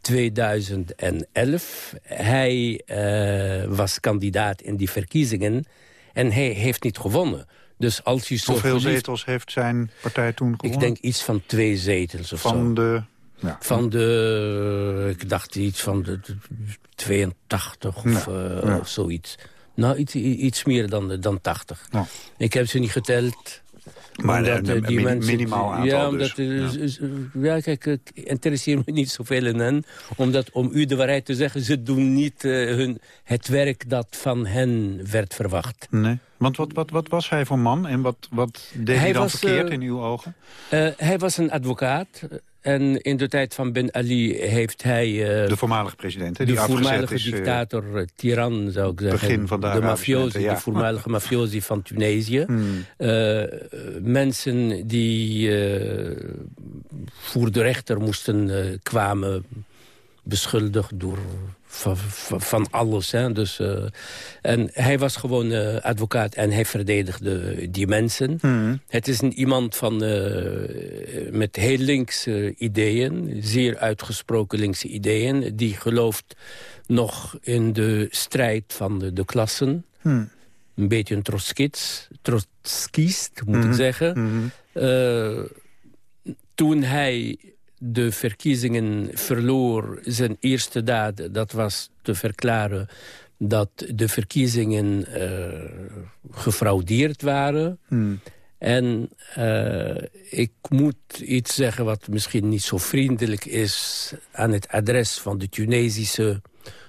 2011. Hij uh, was kandidaat in die verkiezingen. En hij heeft niet gewonnen. Dus als je zo Hoeveel zetels heeft zijn partij toen gewonnen? Ik denk iets van twee zetels of van zo. De, ja. Van de... Ik dacht iets van de, de 82 of, Ja, uh, ja. of zoiets. Nou, iets, iets meer dan, dan 80. Ja. Ik heb ze niet geteld. Maar omdat, een- eh, een die min- mensen, minimaal aantal ja, dus. omdat, eh, z- ja, kijk, ik interesseer me niet zoveel in hen. Omdat, om u de waarheid te zeggen, ze doen niet eh, hun, het werk dat van hen werd verwacht. Nee. Want wat, wat, wat was hij voor man en wat, wat deed hij, Hij dan was, verkeerd eh, in uw ogen? Eh, hij was een advocaat. En in de tijd van Ben Ali heeft hij... eh, De voormalige president, hè, de die afgezet voormalige is, eh, dictator, eh, tiran zou ik zeggen. begin van de de mafiosi, ja. de voormalige mafiosi van Tunesië. Hmm. Mensen die voor de rechter moesten kwamen beschuldigd door van, alles. Hè. Dus, eh, en hij was gewoon eh, advocaat en hij verdedigde die mensen. Hmm. Het is een, iemand van, eh, met heel linkse ideeën, zeer uitgesproken linkse ideeën... die gelooft nog in de strijd van de, de klassen. Hmm. Een beetje een trotskist, trotskist moet ik Mhm. zeggen. Mhm. Toen hij de verkiezingen verloor, zijn eerste daad, dat was te verklaren dat de verkiezingen eh, gefraudeerd waren. Hmm. En eh, ik moet iets zeggen wat misschien niet zo vriendelijk is... aan het adres van de Tunesische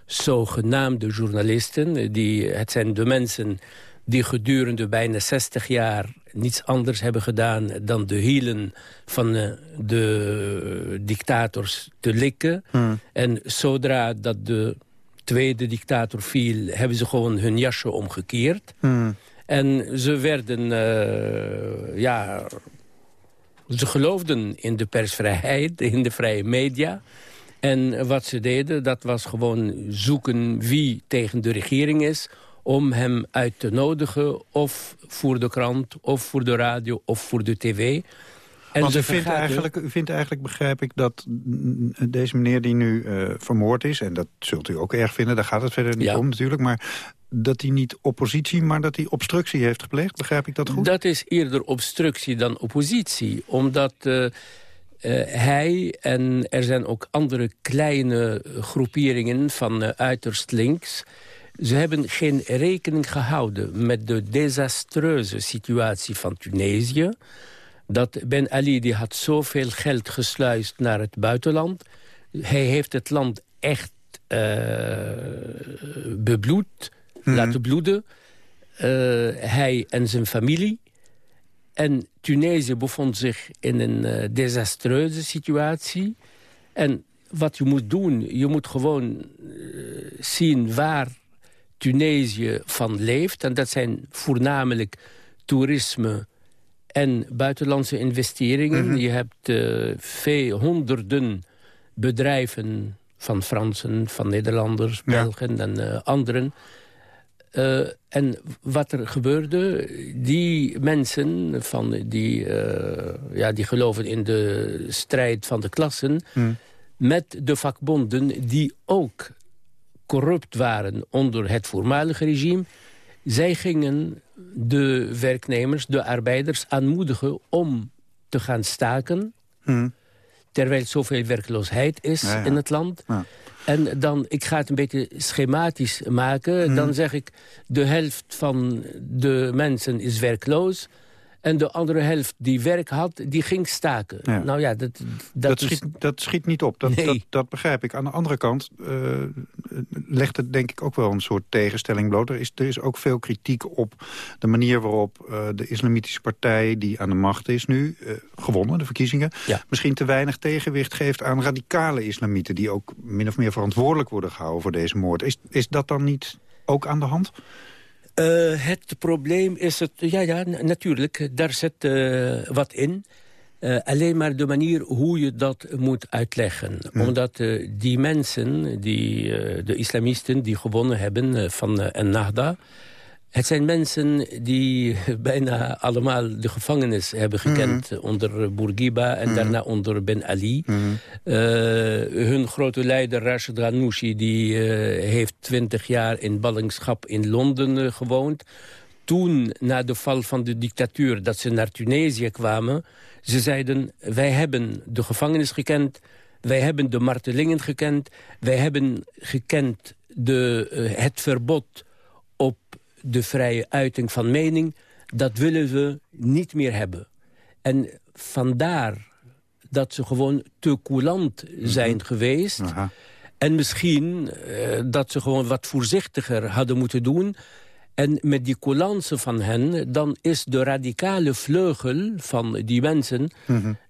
zogenaamde journalisten. Die, het zijn de mensen die gedurende bijna 60 jaar niets anders hebben gedaan... dan de hielen van eh, de dictators te likken. Hmm. En zodra dat de tweede dictator viel... hebben ze gewoon hun jasje omgekeerd. Hmm. En ze werden, eh, ja, ze geloofden in de persvrijheid, in de vrije media. En wat ze deden, dat was gewoon zoeken wie tegen de regering is... om hem uit te nodigen, of voor de krant, of voor de radio, of voor de tv. En Want u vindt, eigenlijk, u vindt eigenlijk, begrijp ik, dat deze meneer die nu eh, vermoord is... en dat zult u ook erg vinden, daar gaat het verder niet Ja. om natuurlijk... maar dat hij niet oppositie, maar dat hij obstructie heeft gepleegd. Begrijp ik dat goed? Dat is eerder obstructie dan oppositie. Omdat eh, eh, hij en er zijn ook andere kleine groeperingen van uiterst links... ze hebben geen rekening gehouden met de desastreuze situatie van Tunesië. Dat Ben Ali die had zoveel geld gesluist naar het buitenland. Hij heeft het land echt eh, bebloed, laten bloeden. Eh, hij en zijn familie. En Tunesië bevond zich in een eh, desastreuze situatie. En wat je moet doen, je moet gewoon zien waar Tunesië van leeft. En dat zijn voornamelijk toerisme en buitenlandse investeringen. Je hebt veel honderden bedrijven van Fransen, van Nederlanders, Belgen en eh, anderen. Eh, en wat er gebeurde, die mensen van die, ja, die geloven in de strijd van de klassen... met de vakbonden die ook corrupt waren onder het voormalige regime... zij gingen de werknemers, de arbeiders aanmoedigen om te gaan staken... terwijl zoveel werkloosheid is Ja, ja. in het land... En dan, ik ga het een beetje schematisch maken. Dan zeg ik, de helft van de mensen is werkloos. En de andere helft die werk had, die ging staken. Ja. Nou ja, dat, dat, Dat, is... schiet, dat schiet niet op, dat, Nee. dat, dat begrijp ik. Aan de andere kant eh, legt het denk ik ook wel een soort tegenstelling bloot. Er is, er is ook veel kritiek op de manier waarop eh, de islamitische partij... die aan de macht is nu, eh, gewonnen, de verkiezingen... misschien te weinig tegenwicht geeft aan radicale islamieten... die ook min of meer verantwoordelijk worden gehouden voor deze moord. Is, is dat dan niet ook aan de hand? Eh, het probleem is het... Ja, ja, natuurlijk, daar zit eh, wat in. Eh, alleen maar de manier hoe je dat moet uitleggen. Omdat eh, die mensen, die, de islamisten die gewonnen hebben van uh, Ennahda... het zijn mensen die bijna allemaal de gevangenis hebben gekend... onder Bourguiba en daarna onder Ben Ali. Eh, hun grote leider Rashid Ghanouchi... die eh, heeft twintig jaar in ballingschap in Londen eh, gewoond. Toen, na de val van de dictatuur, dat ze naar Tunesië kwamen... ze zeiden, wij hebben de gevangenis gekend... wij hebben de martelingen gekend... wij hebben gekend de, het verbod de vrije uiting van mening... dat willen we niet meer hebben. En vandaar dat ze gewoon te coulant zijn geweest... En misschien eh, dat ze gewoon wat voorzichtiger hadden moeten doen. En met die coulance van hen, dan is de radicale vleugel van die mensen...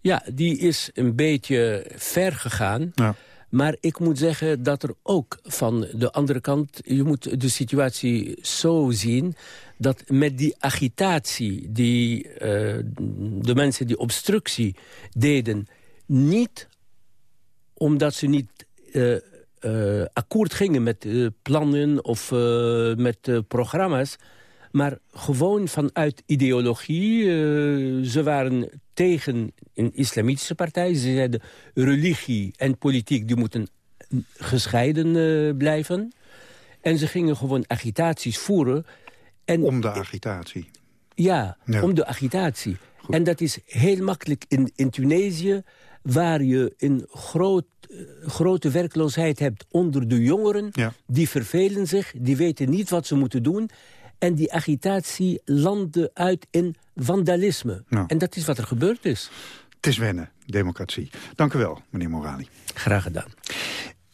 ja, die is een beetje ver gegaan. Maar ik moet zeggen dat er ook van de andere kant... je moet de situatie zo zien dat met die agitatie... die eh, de mensen die obstructie deden... niet omdat ze niet eh, eh, akkoord gingen met plannen of met programma's... maar gewoon vanuit ideologie. eh, ze waren tegen een islamitische partij. Ze zeiden religie en politiek die moeten gescheiden eh, blijven. En ze gingen gewoon agitaties voeren. En Om de agitatie. ja, Ja. om de agitatie. En dat is heel makkelijk in, in Tunesië... waar je een groot, eh, grote werkloosheid hebt onder de jongeren. Die vervelen zich, die weten niet wat ze moeten doen. En die agitatie landde uit in vandalisme. En dat is wat er gebeurd is. Het is wennen, democratie. Dank u wel, meneer Morali. Graag gedaan.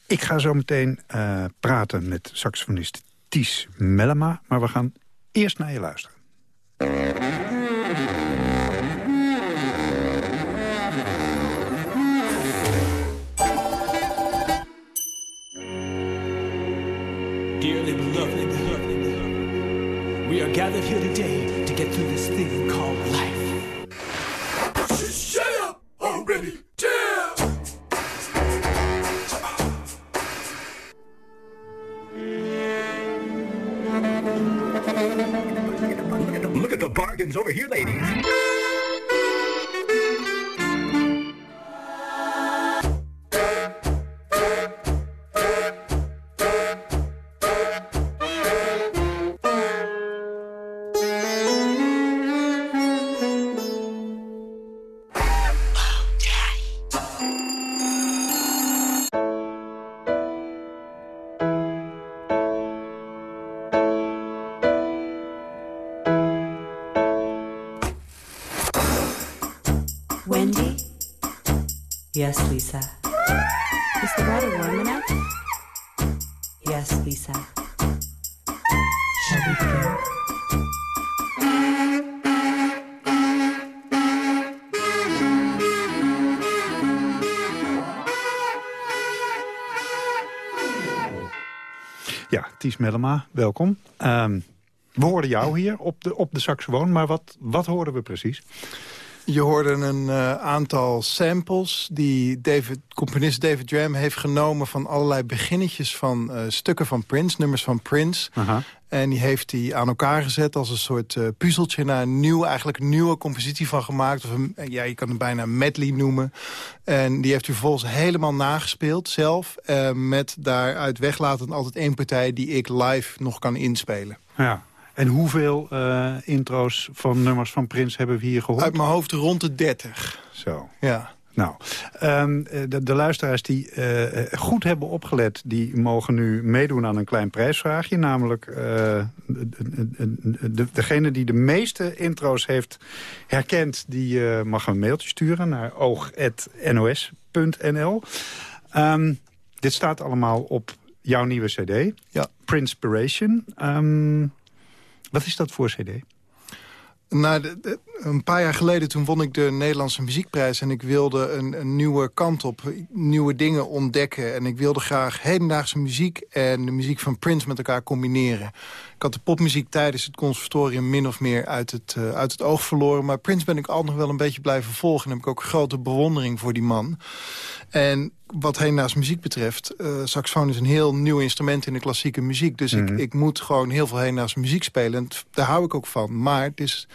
Ik ga zo meteen eh, praten met saxofonist Ties Mellema. Maar we gaan eerst naar je luisteren. Dearly beloved, we are gathered here today to get through this thing called life. Shut up already! Damn! Look at the bargains over here, ladies. Ja, Ties Mellema, welkom. Ehm, we hoorden jou hier op de, op de saxofoon, maar wat, wat hoorden we precies? Je hoorde een uh, aantal samples die David, componist David Dram heeft genomen... van allerlei beginnetjes van uh, stukken van Prince, nummers van Prince. En die heeft hij aan elkaar gezet als een soort uh, puzzeltje... naar een nieuw, eigenlijk nieuwe compositie van gemaakt. Of een, ja, je kan het bijna medley noemen. En die heeft hij vervolgens helemaal nagespeeld zelf... met daaruit weglatend altijd één partij die ik live nog kan inspelen. Ja. En hoeveel uh, intro's van nummers van Prins hebben we hier gehoord? Uit mijn hoofd rond de 30. Zo. Ja. Nou, um, de, de, luisteraars die uh, goed hebben opgelet... die mogen nu meedoen aan een klein prijsvraagje. Namelijk uh, de, de, degene die de meeste intro's heeft herkend... die mag een mailtje sturen naar oog.nos.nl. Um, dit staat allemaal op jouw nieuwe cd. Ja. Prinspiration. Um, wat is dat voor cd? Nou, een paar jaar geleden toen won ik de Nederlandse Muziekprijs... en ik wilde een, een, nieuwe kant op, nieuwe dingen ontdekken. En ik wilde graag hedendaagse muziek en de muziek van Prince met elkaar combineren. Ik had de popmuziek tijdens het conservatorium min of meer uit het, uh, uit het oog verloren. Maar Prince ben ik altijd nog wel een beetje blijven volgen. En heb ik ook grote bewondering voor die man. En wat hedendaagse muziek betreft... Uh, saxofoon is een heel nieuw instrument in de klassieke muziek. Dus mm -hmm. ik, ik moet gewoon heel veel hedendaagse muziek spelen. En daar hou ik ook van. Maar het is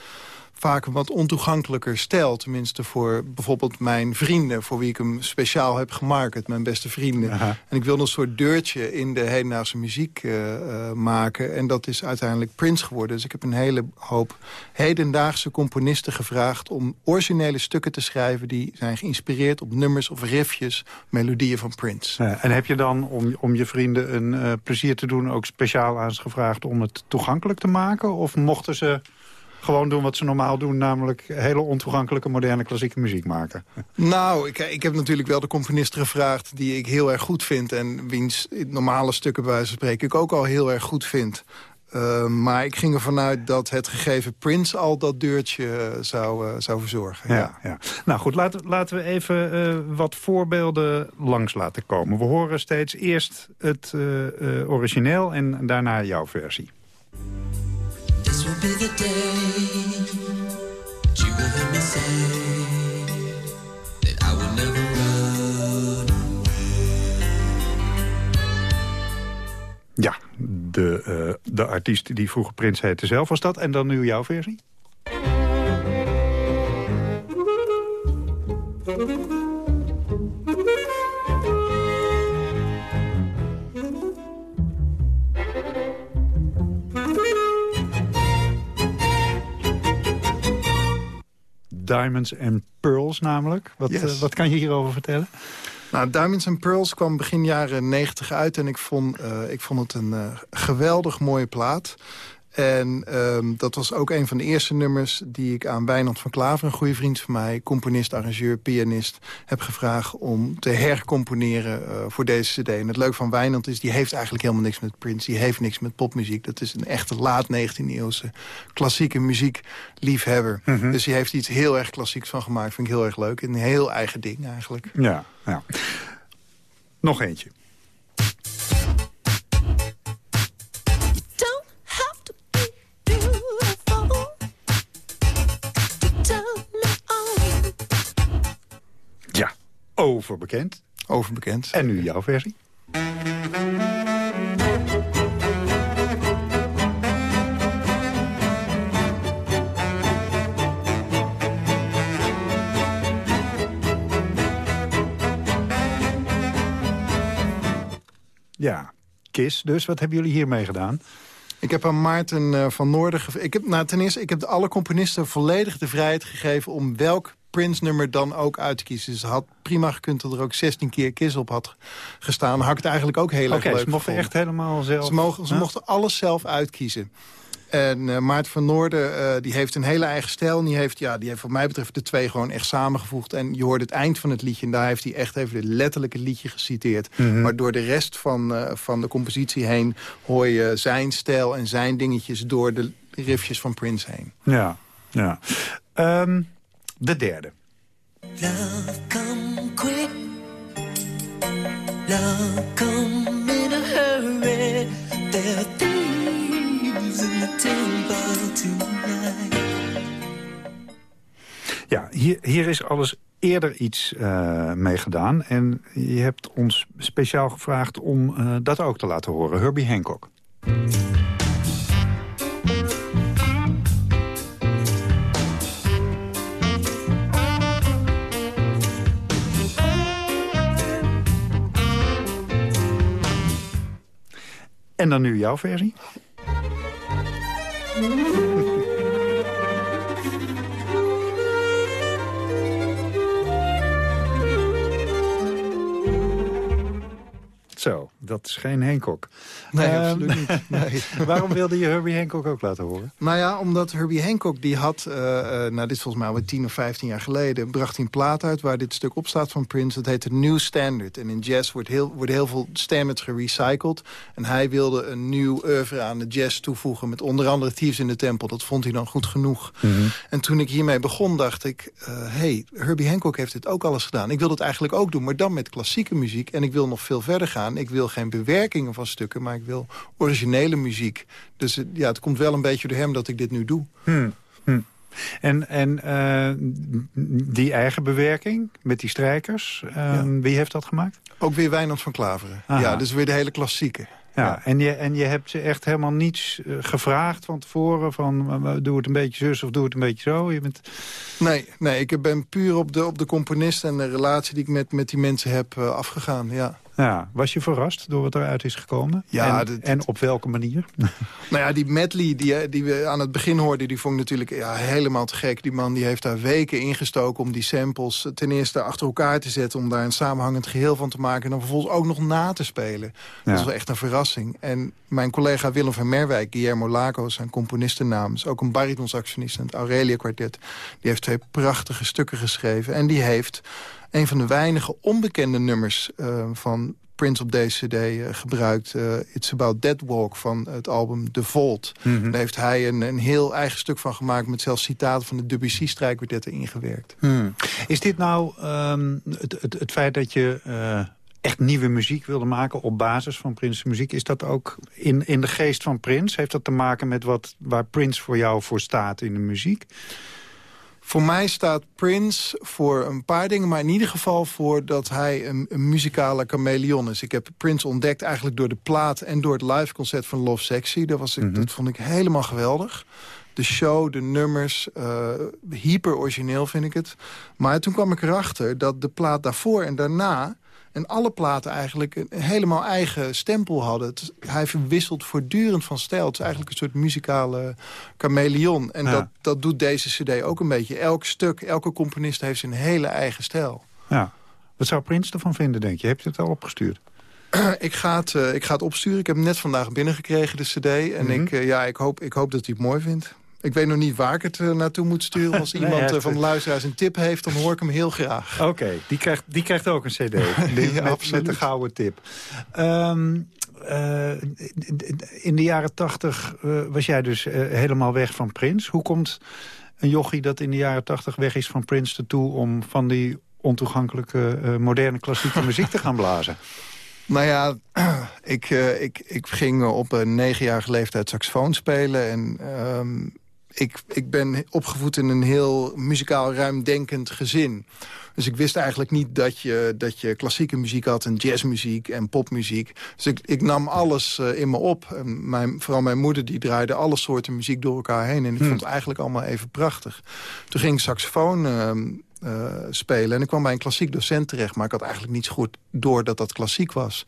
vaak een wat ontoegankelijker stijl. Tenminste voor bijvoorbeeld mijn vrienden... voor wie ik hem speciaal heb gemarket, mijn beste vrienden. Aha. En ik wilde een soort deurtje in de hedendaagse muziek uh, uh, maken. En dat is uiteindelijk Prince geworden. Dus ik heb een hele hoop hedendaagse componisten gevraagd... om originele stukken te schrijven... die zijn geïnspireerd op nummers of riffjes, melodieën van Prince. Ja, en heb je dan, om, om je vrienden een uh, plezier te doen... ook speciaal aan ze gevraagd om het toegankelijk te maken? Of mochten ze gewoon doen wat ze normaal doen... namelijk hele ontoegankelijke moderne klassieke muziek maken. Nou, ik, ik heb natuurlijk wel de componist gevraagd... die ik heel erg goed vind... en wiens normale stukken bij wijze van spreken ik ook al heel erg goed vind... Uh, maar ik ging ervan uit dat het gegeven Prince al dat deurtje uh, zou, uh, zou verzorgen. Ja, ja. ja. Nou goed, laten, laten we even wat voorbeelden langs laten komen. We horen steeds eerst het origineel en daarna jouw versie. Ja, de, uh, de artiest die vroeger Prins heette zelf was dat. En dan nu jouw versie? Diamonds and Pearls namelijk. Wat, Yes. uh, wat kan je hierover vertellen? Nou, Diamonds and Pearls kwam begin jaren 90 uit... en ik vond, uh, ik vond het een uh, geweldig mooie plaat. En um, dat was ook een van de eerste nummers die ik aan Wijnand van Klaver... een goede vriend van mij, componist, arrangeur, pianist... heb gevraagd om te hercomponeren uh, voor deze cd. En het leuke van Wijnand is, die heeft eigenlijk helemaal niks met Prince. Die heeft niks met popmuziek. Dat is een echte laat 19e-eeuwse klassieke muziekliefhebber. Mhm. Mm -hmm. Dus die heeft iets heel erg klassieks van gemaakt. Vind ik heel erg leuk. Een heel eigen ding eigenlijk. Ja, ja. Nog eentje. Overbekend. Overbekend. En nu jouw versie. Ja, Kiss dus. Wat hebben jullie hiermee gedaan? Ik heb aan Maarten uh, van Noorden... Ik heb, nou, ten eerste, ik heb alle componisten volledig de vrijheid gegeven... om welk Prince-nummer dan ook uit te kiezen. Dus het had prima gekund dat er ook 16 keer Kiss op had gestaan. Had ik het eigenlijk ook heel erg leuk ze mochten echt helemaal zelf... Ze, mogen, ze Huh? mochten alles zelf uitkiezen. En uh, Maarten van Noorden uh, die heeft een hele eigen stijl. En die heeft, ja, die heeft wat mij betreft de twee gewoon echt samengevoegd. En je hoort het eind van het liedje. En daar heeft hij echt even het letterlijke liedje geciteerd. Mhm. Maar door de rest van, uh, van de compositie heen... hoor je zijn stijl en zijn dingetjes door de riffjes van Prince heen. Ja, ja. Um, de derde. Love come quick. Love come in a hurry. There are thieves in the temple tonight. Ja, hier, hier is alles eerder iets uh, mee gedaan. En je hebt ons speciaal gevraagd om uh, dat ook te laten horen. Herbie Hancock. En dan nu jouw versie. Dat is geen Hancock. Nee, Ehm, absoluut niet. Nee. waarom wilde je Herbie Hancock ook laten horen? Nou ja, omdat Herbie Hancock, die had, uh, uh, nou dit is volgens mij alweer 10 of 15 jaar geleden, bracht hij een plaat uit waar dit stuk op staat van Prince. Dat heet de New Standard. En in jazz wordt heel, worden heel veel standards gerecycled. En hij wilde een nieuw oeuvre aan de jazz toevoegen met onder andere Thieves in the Temple. Dat vond hij dan goed genoeg. En toen ik hiermee begon, dacht ik, hé, uh, hey, Herbie Hancock heeft dit ook alles gedaan. Ik wil dat eigenlijk ook doen, maar dan met klassieke muziek. En ik wil nog veel verder gaan. Ik wil geen bewerkingen van stukken, maar ik wil originele muziek. Dus ja, het komt wel een beetje door hem dat ik dit nu doe. Hmm. Hmm. En, en uh, die eigen bewerking met die strijkers, uh, ja. wie heeft dat gemaakt? Ook weer Wijnand van Klaveren. Aha. Ja, dus weer de hele klassieke. Ja, ja, En, je, en je hebt ze echt helemaal niets uh, gevraagd van tevoren... van uh, doe het een beetje zus of doe het een beetje zo? Je bent... Nee, nee, ik ben puur op de, op de componist en de relatie die ik met, met die mensen heb uh, afgegaan, ja. Ja, was je verrast door wat eruit is gekomen? Ja, en, en op welke manier? Nou ja, die medley die, die we aan het begin hoorden... die vond ik natuurlijk ja, helemaal te gek. Die man die heeft daar weken ingestoken om die samples ten eerste achter elkaar te zetten... om daar een samenhangend geheel van te maken... en dan vervolgens ook nog na te spelen. Dat was wel echt een verrassing. En mijn collega Willem van Merwijk, Guillermo Laco... zijn componistennaam, is ook een baritonsaxonist... in het Aurelia Quartet. Die heeft twee prachtige stukken geschreven. En die heeft een van de weinige onbekende nummers uh, van Prince op deze cd uh, gebruikt. Uh, It's About Dead Walk van het album The Vault. Mm -hmm. Daar heeft hij een, een heel eigen stuk van gemaakt... met zelfs citaten van de Debussy-strijkkwartetten ingewerkt. Hmm. Is dit nou um, het, het, het, feit dat je echt nieuwe muziek wilde maken op basis van Prince muziek. Is dat ook in, in de geest van Prince? Heeft dat te maken met wat, waar Prince voor jou voor staat in de muziek? Voor mij staat Prince voor een paar dingen... maar in ieder geval voor dat hij een, een muzikale chameleon is. Ik heb Prince ontdekt eigenlijk door de plaat... en door het liveconcert van Love Sexy. Dat, was, mm -hmm. dat vond ik helemaal geweldig. De show, de nummers, uh, hyper origineel vind ik het. Maar toen kwam ik erachter dat de plaat daarvoor en daarna... En alle platen eigenlijk een helemaal eigen stempel hadden. Het, hij verwisselt voortdurend van stijl. Het is eigenlijk een soort muzikale chameleon. En ja. dat, dat doet deze cd ook een beetje. Elk stuk, elke componist heeft zijn hele eigen stijl. Ja. Wat zou Prins ervan vinden, denk je? Heb je het al opgestuurd? ik, ga het, uh, ik ga het opsturen. Ik heb hem net vandaag binnengekregen, de cd. En mm -hmm. ik, uh, ja, ik, hoop, ik hoop dat hij het mooi vindt. Ik weet nog niet waar ik het uh, naartoe moet sturen. Als iemand het... van de luisteraars een tip heeft, dan hoor ik hem heel graag. Oké, okay, die, krijgt, die krijgt ook een cd. ja, met, met de gouden tip. Um, uh, in de jaren tachtig was jij dus helemaal weg van Prins. Hoe komt een jochie dat in de jaren tachtig weg is van Prins ertoe... om van die ontoegankelijke moderne klassieke muziek te gaan blazen? Nou ja, ik, ik, ik ging op een negenjarige leeftijd saxofoon spelen. En um, ik, ik ben opgevoed in een heel muzikaal ruimdenkend gezin. Dus ik wist eigenlijk niet dat je, dat je klassieke muziek had... en jazzmuziek en popmuziek. Dus ik, ik nam alles uh, in me op. En mijn, vooral mijn moeder die draaide alle soorten muziek door elkaar heen. En ik hmm. vond het eigenlijk allemaal even prachtig. Toen ging ik saxofoon... Uh, uh, spelen. En ik kwam bij een klassiek docent terecht... maar ik had eigenlijk niet zo goed door dat dat klassiek was.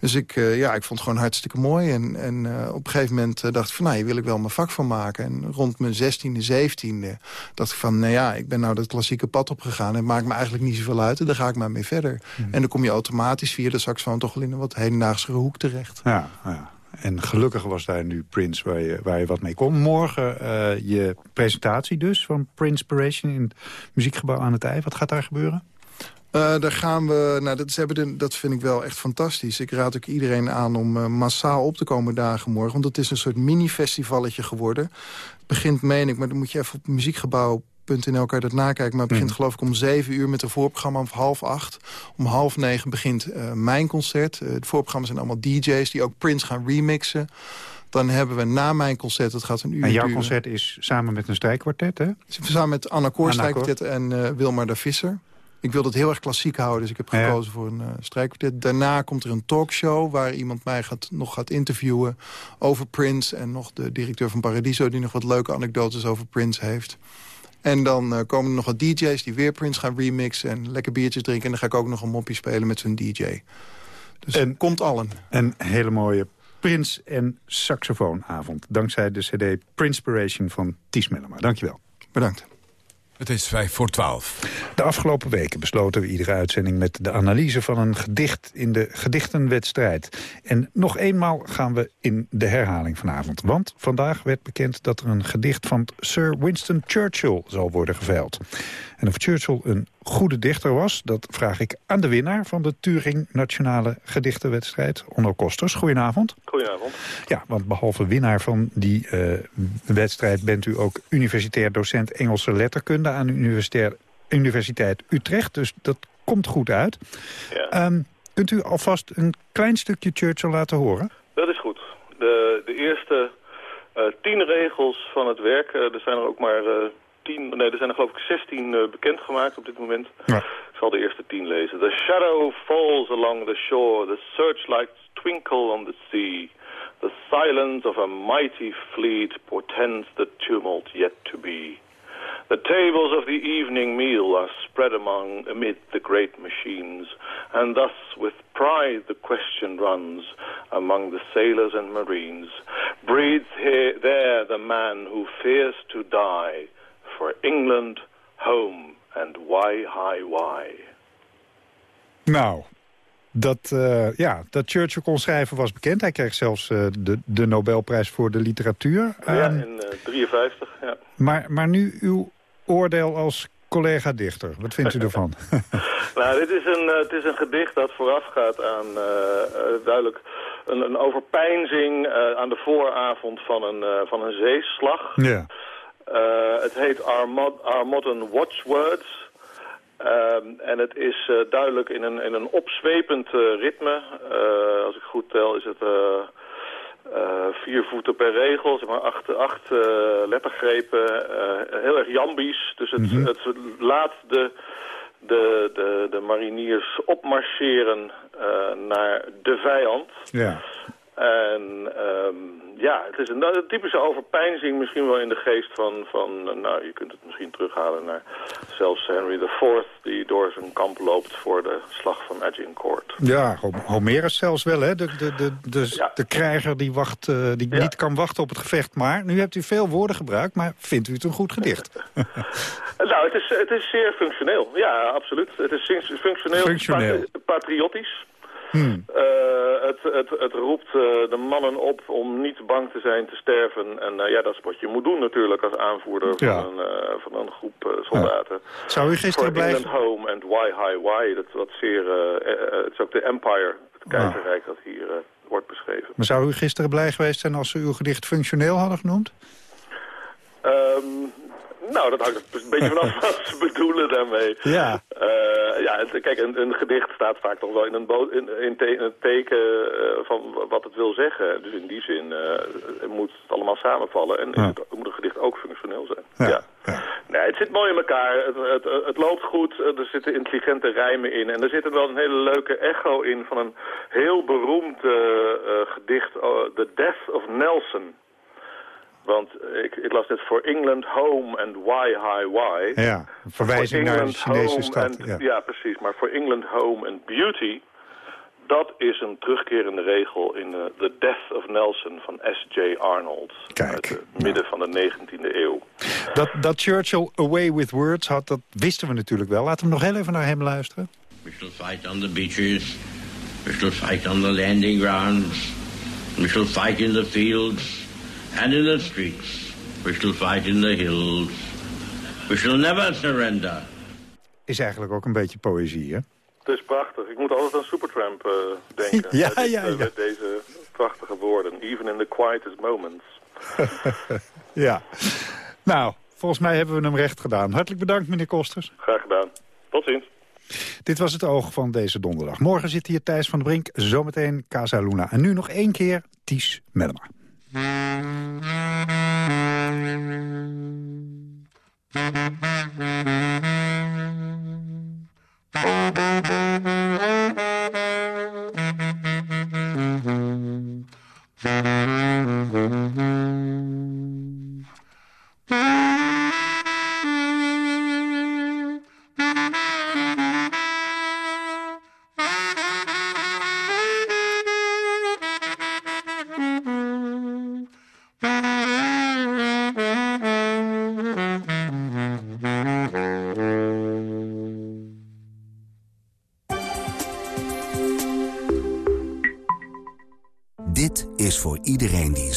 Dus ik, uh, ja, ik vond het gewoon hartstikke mooi. En, en uh, op een gegeven moment dacht ik van... nou, hier wil ik wel mijn vak van maken. En rond mijn 16e, 17e dacht ik van... nou ja, ik ben nou dat klassieke pad opgegaan... en het maakt me eigenlijk niet zoveel uit. En daar ga ik maar mee verder. Mm. En dan kom je automatisch via de saxofoon... toch wel in een wat hedendaagsere hoek terecht. Ja, ja. En gelukkig was daar nu Prince waar je, waar je wat mee kon. Morgen uh, je presentatie dus van Prinspiration in het muziekgebouw aan het IJ. Wat gaat daar gebeuren? Uh, daar gaan we, nou, dat, ze de, dat vind ik wel echt fantastisch. Ik raad ook iedereen aan om uh, massaal op te komen dagen morgen. Want het is een soort mini-festivalletje geworden. Het begint, meen ik, maar dan moet je even op kan je dat nakijken. Maar het begint mm. geloof ik om zeven uur met een voorprogramma om half acht. Om half negen begint uh, mijn concert. Uh, de voorprogramma's zijn allemaal DJ's die ook Prince gaan remixen. Dan hebben we na mijn concert, dat gaat een uur En jouw concert is samen met een strijkkwartet, hè? Samen met Anna Koor, strijkkwartet en uh, Wilmar de Visser. Ik wil het heel erg klassiek houden, dus ik heb gekozen voor een uh, strijkkwartet. Daarna komt er een talkshow waar iemand mij gaat, nog gaat interviewen over Prince... en nog de directeur van Paradiso die nog wat leuke anekdotes over Prince heeft. En dan uh, komen er nog wat DJ's die weer Prince gaan remixen... en lekker biertjes drinken. En dan ga ik ook nog een moppie spelen met zijn DJ. Dus en, komt allen. Een hele mooie Prince en saxofoonavond. Dankzij de cd Prinspiration van Ties Mellema. Dankjewel. Bedankt. Het is vijf voor twaalf. De afgelopen weken besloten we iedere uitzending met de analyse van een gedicht in de gedichtenwedstrijd. En nog eenmaal gaan we in de herhaling vanavond. Want vandaag werd bekend dat er een gedicht van Sir Winston Churchill zal worden geveild. En of Churchill een goede dichter was, dat vraag ik aan de winnaar van de Turing Nationale Gedichtenwedstrijd, Onno Kosters. Goedenavond. Goedenavond. Ja, want behalve winnaar van die uh, wedstrijd bent u ook universitair docent Engelse letterkunde aan de Universiteit Utrecht. Dus dat komt goed uit. Ja. Um, kunt u alvast een klein stukje Churchill laten horen? Dat is goed. De, de eerste uh, tien regels van het werk, uh, er zijn er ook maar tien, nee, er zijn er geloof ik 16 uh, bekendgemaakt op dit moment. Ja. Ik zal de eerste tien lezen. The shadow falls along the shore, the searchlights twinkle on the sea. The silence of a mighty fleet portends the tumult yet to be. The tables of the evening meal are spread among amid the great machines, and thus with pride the question runs among the sailors and marines: Breathes here there the man who fears to die? For England, home and why, hi, why. Nou, dat, uh, ja, dat Churchill kon schrijven was bekend. Hij kreeg zelfs uh, de, de Nobelprijs voor de literatuur. Ja, um, in 1953, uh, ja. Maar, maar nu uw oordeel als collega-dichter. Wat vindt u ervan? nou, dit is een, het is een gedicht dat voorafgaat aan duidelijk een, een overpeinzing aan de vooravond van een, van een zeeslag. Ja. Uh, het heet Our, Mod Our Modern Watchwords. Um, en het is uh, duidelijk in een, in een opzwepend uh, ritme. als ik goed tel is het vier voeten per regel, zeg maar acht, acht lettergrepen. heel erg jambies. Dus het, mm -hmm. het laat de, de, de, de mariniers opmarcheren naar de vijand. Ja. En um, ja, het is een, een, typische overpeinzing misschien wel in de geest van, van... Nou, je kunt het misschien terughalen naar zelfs Henry IV... die door zijn kamp loopt voor de slag van Agincourt. Ja, Homerus zelfs wel, hè? De, de, de, de, ja. de krijger die, wacht, uh, die ja. niet kan wachten op het gevecht. Maar nu hebt u veel woorden gebruikt, maar vindt u het een goed gedicht? nou, het is, het is zeer functioneel. Ja, absoluut. Het is functioneel, functioneel. patriotisch. Hmm. Uh, het, het, het roept uh, de mannen op om niet bang te zijn te sterven. En uh, ja, dat is wat je moet doen natuurlijk als aanvoerder ja. van, een, van een groep soldaten. Ja. Zou u gisteren For blijven... Home and Why High Why, dat wat zeer... het is ook de Empire, het keizerrijk dat hier wordt beschreven. Maar zou u gisteren blij geweest zijn als ze uw gedicht functioneel hadden genoemd? Um, nou, dat hangt een beetje vanaf wat ze bedoelen daarmee. Ja. Uh, ja, het, kijk, een, een, gedicht staat vaak toch wel in een, in, in, te, in een teken uh, van wat het wil zeggen. Dus in die zin uh, moet het allemaal samenvallen. En ja. het, moet een gedicht ook functioneel zijn. Ja. ja. ja. Nee, het zit mooi in elkaar. Het, het, het, loopt goed. Er zitten intelligente rijmen in. En er zit er wel een hele leuke echo in van een heel beroemd gedicht. The Death of Nelson. Want ik, ik las dit voor England Home and Why High Why. Ja, een verwijzing naar de Chinese stad. And, ja. ja. precies. Maar voor England Home and Beauty... dat is een terugkerende regel in uh, The Death of Nelson van S.J. Arnold. Kijk, uit het midden van de 19e eeuw. Dat, dat Churchill Away with Words had, dat wisten we natuurlijk wel. Laten we nog heel even naar hem luisteren. We shall fight on the beaches. We shall fight on the landing grounds. We shall fight in the fields and in the streets. We shall fight in the hills. We shall never surrender. Is eigenlijk ook een beetje poëzie, hè? Het is prachtig. Ik moet altijd aan Supertramp uh, denken. ja, ja, ja. Met deze prachtige woorden. Even in the quietest moments. ja. Nou, volgens mij hebben we hem recht gedaan. Hartelijk bedankt, meneer Kosters. Graag gedaan. Tot ziens. Dit was het oog van deze donderdag. Morgen zit hier Thijs van de Brink, zometeen Casa Luna. En nu nog één keer Ties Mellema. Dit